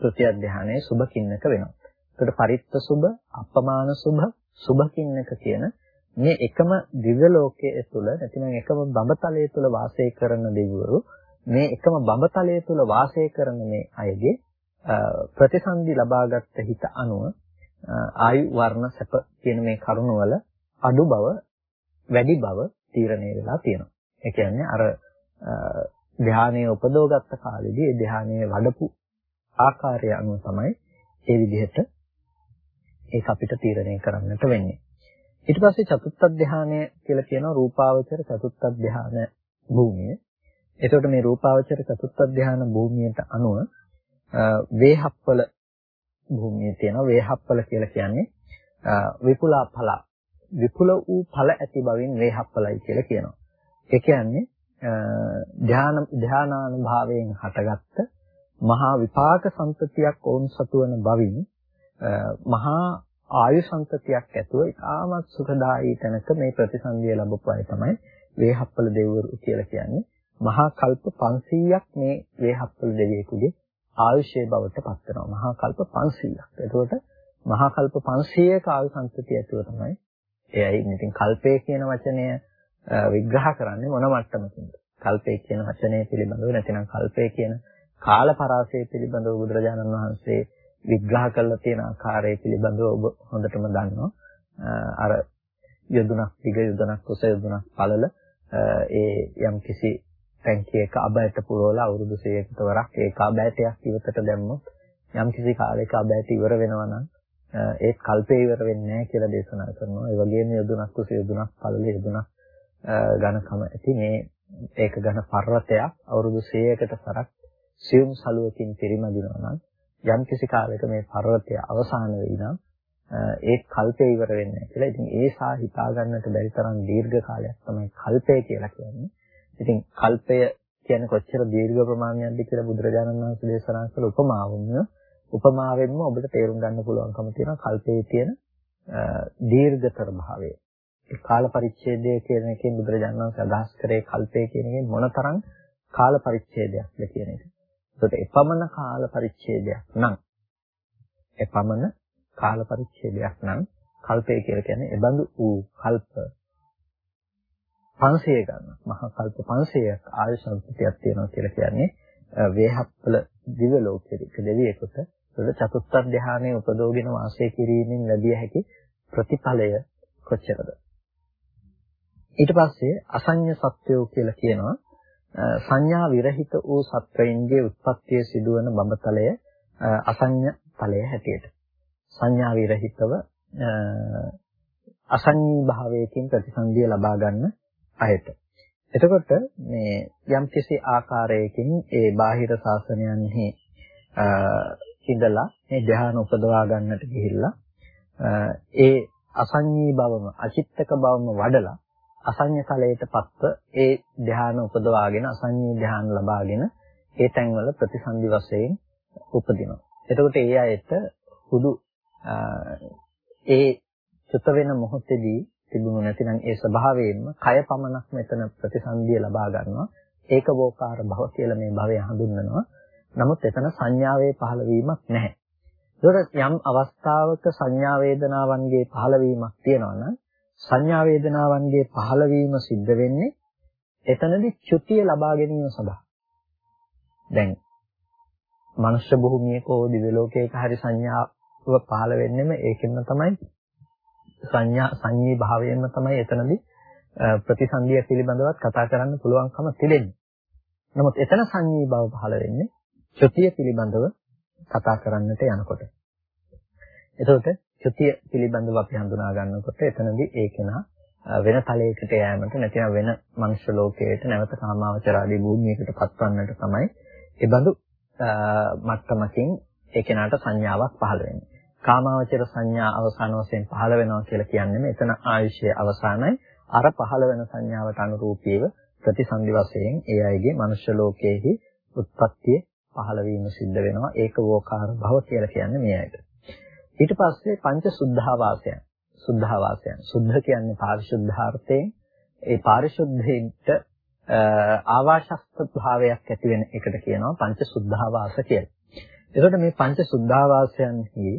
තෘතිය ධානයේ සුභ කින්නක වෙනවා. එතකොට පරිත්ත සුභ, අපමාන සුභ, සුභකින්නක කියන මේ එකම දිව්‍ය ලෝකයේ තුල නැතිනම් එකම බඹතලයේ තුල වාසය කරන දෙවිවරු මේ එකම බඹතලයේ තුල වාසය කරන මේ අයගේ ප්‍රතිසන්දි ලබාගත් හිත අනුව ආයු වර්ණ සැප කියන මේ කරුණවල අඩු බව වැඩි බව තීරණය වෙලා තියෙනවා. ඒ කියන්නේ අර ධානයේ උපදවගත්ත කාලෙදී ඒ ධානයේ වඩපු ආකාරය අනුව තමයි ඒ විදිහට ඒක අපිට තීරණය කරන්නට වෙන්නේ. ඊට පස්සේ චතුත්ථ ධානය කියලා කියනවා රූපාවචර චතුත්ථ ධාන භූමිය. එතකොට මේ රූපාවචර චතුත්ථ ධාන භූමියට අනුව වේහප්පල භූමිය තියෙනවා. වේහප්පල කියලා කියන්නේ විපුලා ඵල. විපුල වූ ඵල ඇති බවින් වේහප්පලයි කියලා කියනවා. ඒ කියන්නේ ධාන ධානානුභාවයෙන් හටගත්ත මහා විපාක සම්පතියක් වුන් සතු වන බවින් මහා ආයු සංතතියක් ඇතුව ඉතාමත් සුඛදායී තැනක මේ ප්‍රතිසන්දිය ලැබපු අය තමයි වේහප්පල දෙවිවරු කියලා කියන්නේ. මහා කල්ප 500ක් මේ වේහප්පල දෙවියෙකුගේ ආයුෂයේ බවට පත් වෙනවා. මහා කල්ප 500ක්. එතකොට මහා කල්ප 500ක ආයු සංතතිය ඇතුව තමයි එයයි ඉතින් කල්පය කියන වචනය විග්‍රහ කරන්නේ මොන මට්ටමකින්ද? කල්පය කියන වචනය පිළිබඳව නැතිනම් කල්පය කියන කාල පරාසය පිළිබඳව බුදුරජාණන් වහන්සේ විග්‍රහ කරලා තියෙන ආකාරය පිළිබඳව ඔබ හොඳටම දන්නවා. අර යදුනක් දිග යදුනක් උස යදුනක් පළල ඒ යම් කිසි ටැංකියක අබයට පුරවලා අවුරුදු 100කට වරක් ඒක අබයටයක් ඉවතට දැම්මොත් යම් කිසි කාලයක අබයට ඉවර වෙනවා නම් ඒත් කල්පේ ඉවර වෙන්නේ නැහැ කියලා දේශනා කරනවා. ඒ වගේම යදුනක් කුස යදුනක් පළල යදුනක් ඝනකම ඇති මේ ඒක ඝන පර්වතයක් අවුරුදු 100කට සරක් සියුම් සලුවකින් පරිමදිනවා නම් යම් කිසි කාලයක මේ පර්වතය අවසාන වෙයි නම් ඒ කල්පේ ඉවර වෙන්නේ නැහැ කියලා. ඉතින් ඒ සා හිතා ගන්නට බැරි තරම් දීර්ඝ කාලයක් තමයි කල්පය කියලා කියන්නේ. ඉතින් කල්පය කියන්නේ කොච්චර දීර්ඝ ප්‍රමාණයක්ද කියලා බුදුරජාණන් වහන්සේ දේශනා කළ උපමාවම උපමාවෙන්ම ඔබට තේරුම් ගන්න පුළුවන්කම තියෙනවා කල්පයේ තියෙන දීර්ඝතර භාවය. ඒ කාල පරිච්ඡේදය කියන එකෙන් බුදුරජාණන් වහන්සේ අදහස් කරේ කල්පය කියන එකෙන් මොනතරම් කාල පරිච්ඡේදයක්ද කියන එක. ඒකට එපමණ කාල පරිච්ඡේදයක් නම් එපමණ කාල පරිච්ඡේදයක් නම් කල්පය කියලා කියන්නේ එබඳු වූ කල්ප 500 ගන්න. මහා කල්ප 500ක් ආයු සංස්කෘතියක් තියෙනවා කියලා කියන්නේ වේහප්පල දිව්‍ය ලෝකයක දෙවියෙකුට චතුත්ථ ධානයේ උපදෝගෙන වාසය කිරීමෙන් ලැබිය හැකි ප්‍රතිඵලය කොච්චරද? ඊට පස්සේ අසඤ්ඤ සත්වයෝ කියලා කියනවා සංඥා විරහිත වූ සත්වයින්ගේ උත්පත්තිය සිදුවන බඹතලය අසඤ්ඤ තලය හැටියට. සංඥා විරහිතව අසඤ්ඤී භාවයකින් ප්‍රතිසන්දිය ලබා ගන්න අයට. එතකොට මේ යම්කිසි ආකාරයකින් ඒ බාහිර ශාසනයන්හි ඉඳලා මේ ධ්‍යාන උපදවා ගන්නට ගිහිල්ලා ඒ අසඤ්ඤී බවම අචිත්තක බවම වඩලා අසඤ්ඤ ඵලයට පත්ව ඒ ධ්‍යාන උපදවාගෙන අසඤ්ඤී ධ්‍යාන ලබාගෙන ඒ තැන්වල ප්‍රතිසන්දි වශයෙන් උපදිනවා. එතකොට ඒ අයට හුදු ඒ චුත වෙන මොහොතේදී තිබුණු නැතිනම් ඒ ස්වභාවයෙන්ම කය පමණක් මෙතන ප්‍රතිසන්දිය ලබා ගන්නවා. ඒක වෝකාර භව කියලා මේ භවය හඳුන්වනවා. නමුත් එතන සංඥාවේ පහළවීමක් නැහැ. ඒකට යම් අවස්ථාවක සංඥා වේදනාවන්ගේ පහළවීමක් තියෙනවා නම් සංඥා වේදනාවන්ගේ පහළවීම සිද්ධ වෙන්නේ එතනදී චුතිය ලබා ගැනීම සඳහා. දැන් මනුෂ්‍ය භූමියක හෝ දිව්‍ය ලෝකයක හරි සංඥාව පහළ වෙන්නෙම ඒකෙන්ම තමයි සංඥා සංඤී භාවයෙන්ම තමයි එතනදී ප්‍රතිසන්දිය පිළිබඳවත් කතා කරන්න පුළුවන්කම තිබෙන්නේ. නමුත් එතන සංඤී බව පහළ වෙන්නේ චුතිය පිළිබඳව කතා කරන්නට යනකොට. එතකොට චුතිය පිළිබඳව අපි හඳුනා ගන්නකොට එතනදී ඒ කෙනා වෙන තලයකට යෑමට නැතිනම් වෙන මනුෂ්‍ය ලෝකයට නැවත කාමාවචර ආදී භූමියකට පත්වන්නට තමයි ඒ බඳු මට්ටමකින් ඒ කෙනාට සංඥාවක් පහළ වෙන්නේ. කාමාවචර සංඥා අවසාන වශයෙන් පහළ වෙනවා කියලා කියන්නේ මෙතන ආයුෂයේ අවසానයි. අර පහළ වෙන සංඥාවට අනුරූපීව ප්‍රතිසන්දි වශයෙන් ඒ අයගේ මනුෂ්‍ය ලෝකයේහි උත්පත්තිය පහළ වීම සිද්ධ වෙනවා. ඒක වෝකාර භව කියලා කියන්නේ මේ ඇයිද ඊට පස්සේ පංච සුද්ධාවාසයන් සුද්ධාවාසයන් සුද්ධ කියන්නේ පාරිශුද්ධාර්ථයෙන් ඒ පාරිශුද්ධයෙන්ට ආවාශස්ත භාවයක් ඇති වෙන එකට කියනවා පංච සුද්ධාවාස කියලා. එතකොට මේ පංච සුද්ධාවාසයන්හි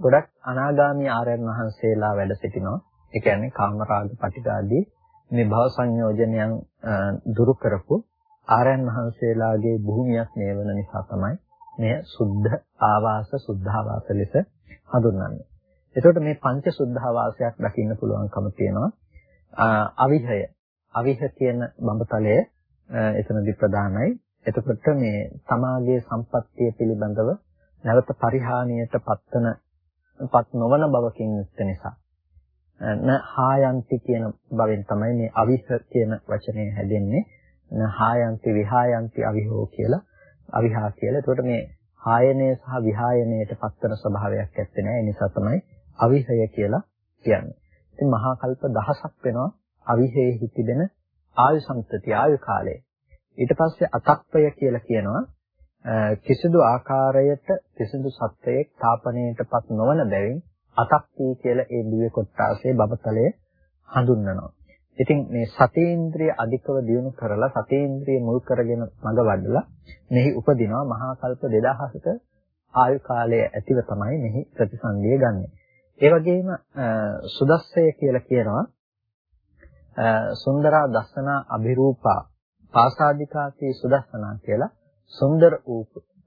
ගොඩක් අනාගාමී ආර්යයන් වහන්සේලා වැඩ සිටිනවා. ඒ කියන්නේ කාමරාග පටිඝාදී මේ භව සංයෝජනයන් දුරු කරපු ආර්යයන් වහන්සේලාගේ භූමියක් මේ වන නිසා තමයි මෙය සුද්ධ ආවාස සුද්ධාවාස ලෙස හඳුන්වන්නේ. එතකොට මේ පංච සුද්ධාවාසයක් දකින්න පුළුවන්කම තියෙනවා. අවිහය අවිහ කියන බඹතලය එතනදි ප්‍රධානයි. එතකොට මේ සමාගයේ සම්පත්තිය පිළිබඳව නැවත පරිහානියට පත්වන පත් නොවන බවකින් යුක්ත නිසා න හායන්ති කියන බවෙන් තමයි මේ අවිහ කියන වචනය හැදෙන්නේ න හායන්ති විහායන්ති අවිහෝ කියලා අවිහා කියලා. එතකොට මේ හායනය සහ විහායනයට පත්වන ස්වභාවයක් ඇත්තේ නැහැ. ඒ නිසා තමයි අවිහය කියලා කියන්නේ. ඉතින් මහා කල්ප දහසක් වෙනවා අවිහයේ තිබෙන ආයු සම්පති ආයු කාලය. ඊට පස්සේ අතක්පය කියලා කියනවා කිසිදු ආකාරයට කිසිදු සත්වයක් තාපණයටපත් නොවන බැවින් අතක්ති කියලා ඒ දිව්‍ය කොටාසේ බබතලය හඳුන්වනවා. ඉතින් මේ සතේන්ද්‍රිය අධිකව දියුණු කරලා සතේන්ද්‍රිය මුල් කරගෙන මඟ වඩලා මෙහි උපදිනවා මහා කල්ප 2000ක ආයු කාලය ඇතිව තමයි මෙහි ප්‍රතිසන්දිය ගන්නෙ. ඒ වගේම සුදස්සය කියලා කියනවා සුන්දරා දස්සනා අභිරූපා පාසාදිකාති සුදස්සනා කියලා සුන්දර වූ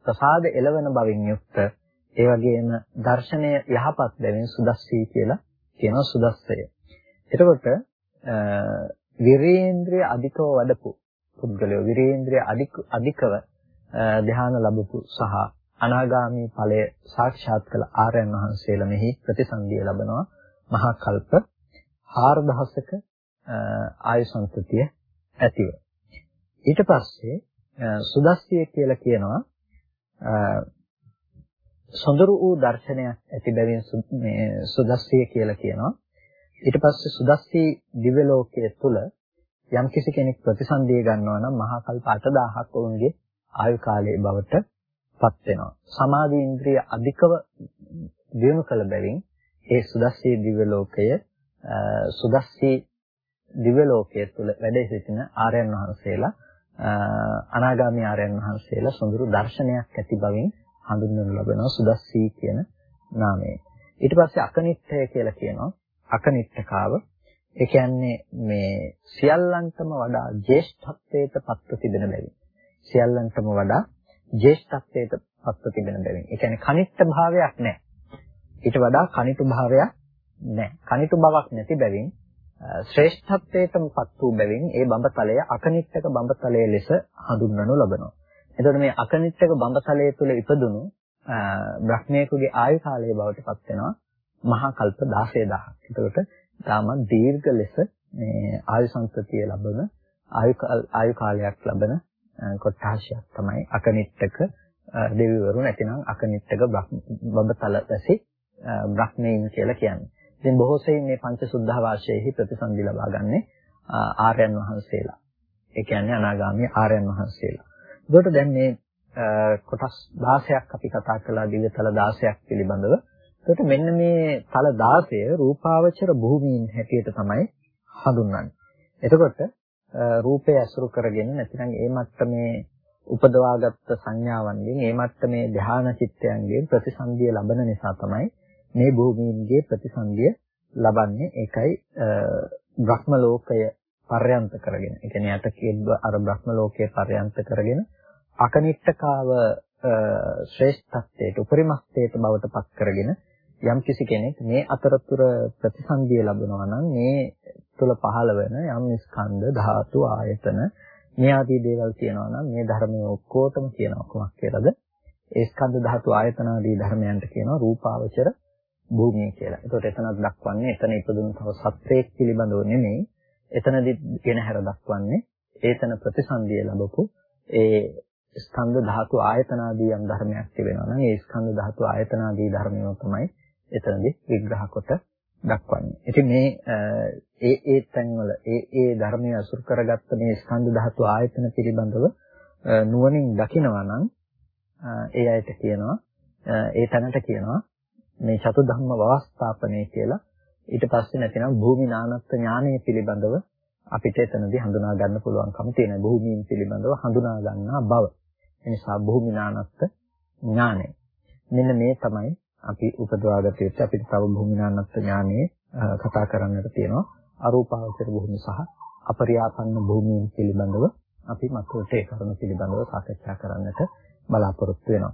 ප්‍රසාද එළවන බවින් යුක්ත ඒ වගේම දර්ශනය යහපත් බැවින් සුදස්සී කියලා කියනවා සුදස්සය. එතකොට විරේන්ද්‍රය අධිකව වඩපු පුද්ගලයෝ විරේන්ද්‍රය අධිකව ධ්‍යාන ලැබපු සහ අනාගාමී ඵලය සාක්ෂාත් කළ ආර්යයන් වහන්සේලා මෙහි ප්‍රතිසන්දිය ලබනවා මහා කල්ප 4000ක ආයුසන්තතිය ඇතිව. ඊට පස්සේ සුදස්සිය කියලා කියනවා සොඳුරු වූ දර්ශනයක් ඇති බැවින් මේ සුදස්සිය කියලා කියනවා. ඊට පස්සේ සුදස්සී දිව්‍ය ලෝකයේ තුල යම් කිසි කෙනෙක් ප්‍රතිසන්දිය ගන්නවා නම් මහා කල්ප 8000ක් වුන්ගේ ආයු කාලයේ බවට පත් වෙනවා. සමාධි ඉන්ද්‍රිය අධිකව දියුණු කළ බැවින් ඒ සුදස්සී දිව්‍ය ලෝකය සුදස්සී දිව්‍ය ලෝකයේ තුල වැඩ සිටින ආර්යයන් වහන්සේලා අනාගාමී ආර්යයන් වහන්සේලා සොඳුරු දර්ශනයක් ඇති බවින් හඳුන්වනු ලබනවා සුදස්සී කියන නාමයෙන්. ඊට පස්සේ අකනිට්ඨය කියලා කියනවා. අකනිට්ඨකාව ඒ කියන්නේ මේ සියල්ලන්ටම වඩා ජේෂ්ඨත්වයට පත්ව තිබෙන බැවින්. සියල්ලන්ටම වඩා ජේෂ්ඨත්වයට පත්ව තිබෙන බැවින්. ඒ කියන්නේ කනිට්ඨ භාවයක් නැහැ. ඊට වඩා කනිටු භාවයක් නැහැ. කනිටු බවක් නැති බැවින් ශ්‍රේෂ්ඨත්වයටම පත් වූ බැවින් ඒ බඹතලය අකනිට්ඨක බඹතලය ලෙස හඳුන්වනු ලබනවා. එතකොට මේ අකනිට්ඨක බඹතලය තුල ඉපදුණු බ්‍රහ්මයෙකුගේ ආයු කාලය බවට පත් වෙනවා මහා කල්ප 16000ක්. එතකොට තාම දීර්ඝ ලෙස මේ ආයු සංතතිය ලබන ආයු ආයු කාලයක් ලබන කොට්ටාශයක් තමයි අකනිට්ඨක දෙවිවරු නැතිනම් අකනිට්ඨක බඹතල ඇසි බ්‍රහ්මීන් කියලා කියන්නේ. ඉතින් බොහෝ සෙයින් මේ පංච සුද්ධා වාසයේහි ප්‍රතිසන්දි ලබා ගන්නේ ආර්යයන් වහන්සේලා. ඒ කියන්නේ අනාගාමී ආර්යයන් වහන්සේලා. ඒකට දැන් මේ කොටස් 16ක් අපි කතා කළා දිව්‍යතල 16ක් පිළිබඳව. ඒකට මෙන්න මේ තල 16 රූපාවචර භූමීන් හැටියට තමයි හඳුන්වන්නේ. එතකොට රූපය අසුරු කරගෙන නැතිනම් ඒ මට්ටමේ උපදවාගත්ත සංඥාවන්ගෙන් ඒ මට්ටමේ ධානා චිත්තයන්ගෙන් ප්‍රතිසන්දිය ලබන නිසා තමයි මේ භූමීන්ගේ ප්‍රතිසන්දිය ලබන්නේ. ඒකයි බ්‍රහ්ම ලෝකය පර්යන්ත කරගෙන. ඒ කියන්නේ යට කියද්ව අර බ්‍රහ්ම ලෝකයේ පර්යන්ත කරගෙන අකනිට්ඨකාව ශ්‍රේෂ්ඨත්වයට උපරිමස්තයට බවට පත් කරගෙන යම් කිසි කෙනෙක් මේ අතරතුර ප්‍රතිසන්දිය ලැබනවා නම් මේ තුල පහළ වෙන යම් ස්කන්ධ ධාතු ආයතන මේ ආදී දේවල් කියනවා නම් මේ ධර්මයේ ඔක්කොටම කියනවා කොහොමද කියලාද ඒ ස්කන්ධ ධාතු ආයතන ආදී ධර්මයන්ට කියනවා රූපාවචර භූමිය කියලා. ඒකට එතනක් දක්වන්නේ එතන ඉපදුණු තව සත්‍යයක් පිළිබඳව නෙමෙයි. එතනදි ගෙන හැර දක්වන්නේ ඒතන ප්‍රතිසන්දිය ලැබපු ඒ ස්කන්ධ ධාතු ආයතන ආදී යම් ධර්මයක් තිබෙනවා නම් ඒ ස්කන්ධ ධාතු ආයතන ආදී ධර්මයෝ තමයි එතනදී විග්‍රහ කොට දක්වන්නේ. ඉතින් මේ ඒ ඒ තැන්වල ඒ ඒ ධර්මයේ අසුර කරගත්ත මේ ස්කන්ධ ධාතු ආයතන පිළිබඳව නුවණින් දකිනවා නම් ඒ අයට කියනවා ඒ තැනට කියනවා මේ චතු ධම්ම වවස්ථාපනය කියලා. ඊට පස්සේ නැතිනම් භූමි නානත්ත් ඥානය පිළිබඳව අපිට එතනදී හඳුනා ගන්න පුළුවන්කම තියෙන භූමීන් පිළිබඳව හඳුනා ගන්නා බව. එනිසා භූමි නානත්ත් ඥානය. මෙන්න මේ තමයි අපි උපදවාගත යුත්තේ අපිට තව භූමිනානත් ඥානයේ කතා කරන්නට තියෙනවා අරූපාවචර භූමි සහ අපරියාපන්න භූමීන් පිළිබඳව අපි මතුවට ඒ කරුණු පිළිබඳව සාකච්ඡා කරන්නට බලාපොරොත්තු වෙනවා.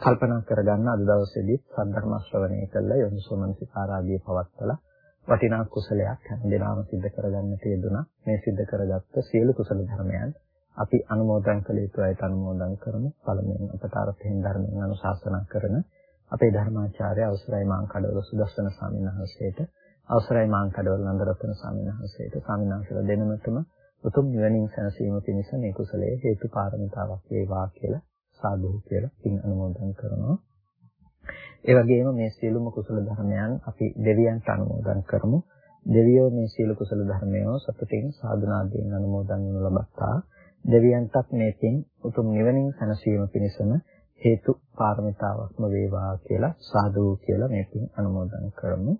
කල්පනා කරගන්න අද දවසේදී සද්ධර්ම ශ්‍රවණය කළා යොමුසෝමනසිකාරාදී පවත්තලා වටිනා කුසලයක් හැමදෙනාම සිද්ධ කරගන්නට යෙදුණා. මේ සිද්ධ කරගත්ත සියලු කුසල ධර්මයන් අපි අනුමෝදන් කළ යුතු අයට අනුමෝදන් කරමු. පළමුවෙන් අපට අර්ථයෙන් ධර්මයෙන් අනුශාසනා කරන අපේ ධර්මාචාර්ය අවසරයි මාං කඩවල සුදස්සන ස්වාමීන් වහන්සේට අවසරයි මාං කඩවල නන්දරත්න ස්වාමීන් වහන්සේට ස්වාමීන් වහන්සේලා දෙනමතම උතුම් නිවනින් සැනසීම පිණිස මේ කුසලයේ හේතු පාරමිතාවක් වේවා කියලා සාදු කියලා පින් අනුමෝදන් කරනවා. ඒ වගේම මේ සියලුම කුසල ධර්මයන් අපි දෙවියන්ට අනුමෝදන් කරමු. දෙවියෝ මේ සියලු කුසල ධර්මයෝ සතුටින් සාදුනාදීන් අනුමෝදන් වනු ලබත්තා. දෙවියන්ටත් මේ පින් උතුම් නිවනින් සැනසීම පිණිසම හේතු පාරමිතාවක්ම වේවා කියලා සාදු කියලා මේකෙන් අනුමෝදන් කරමු.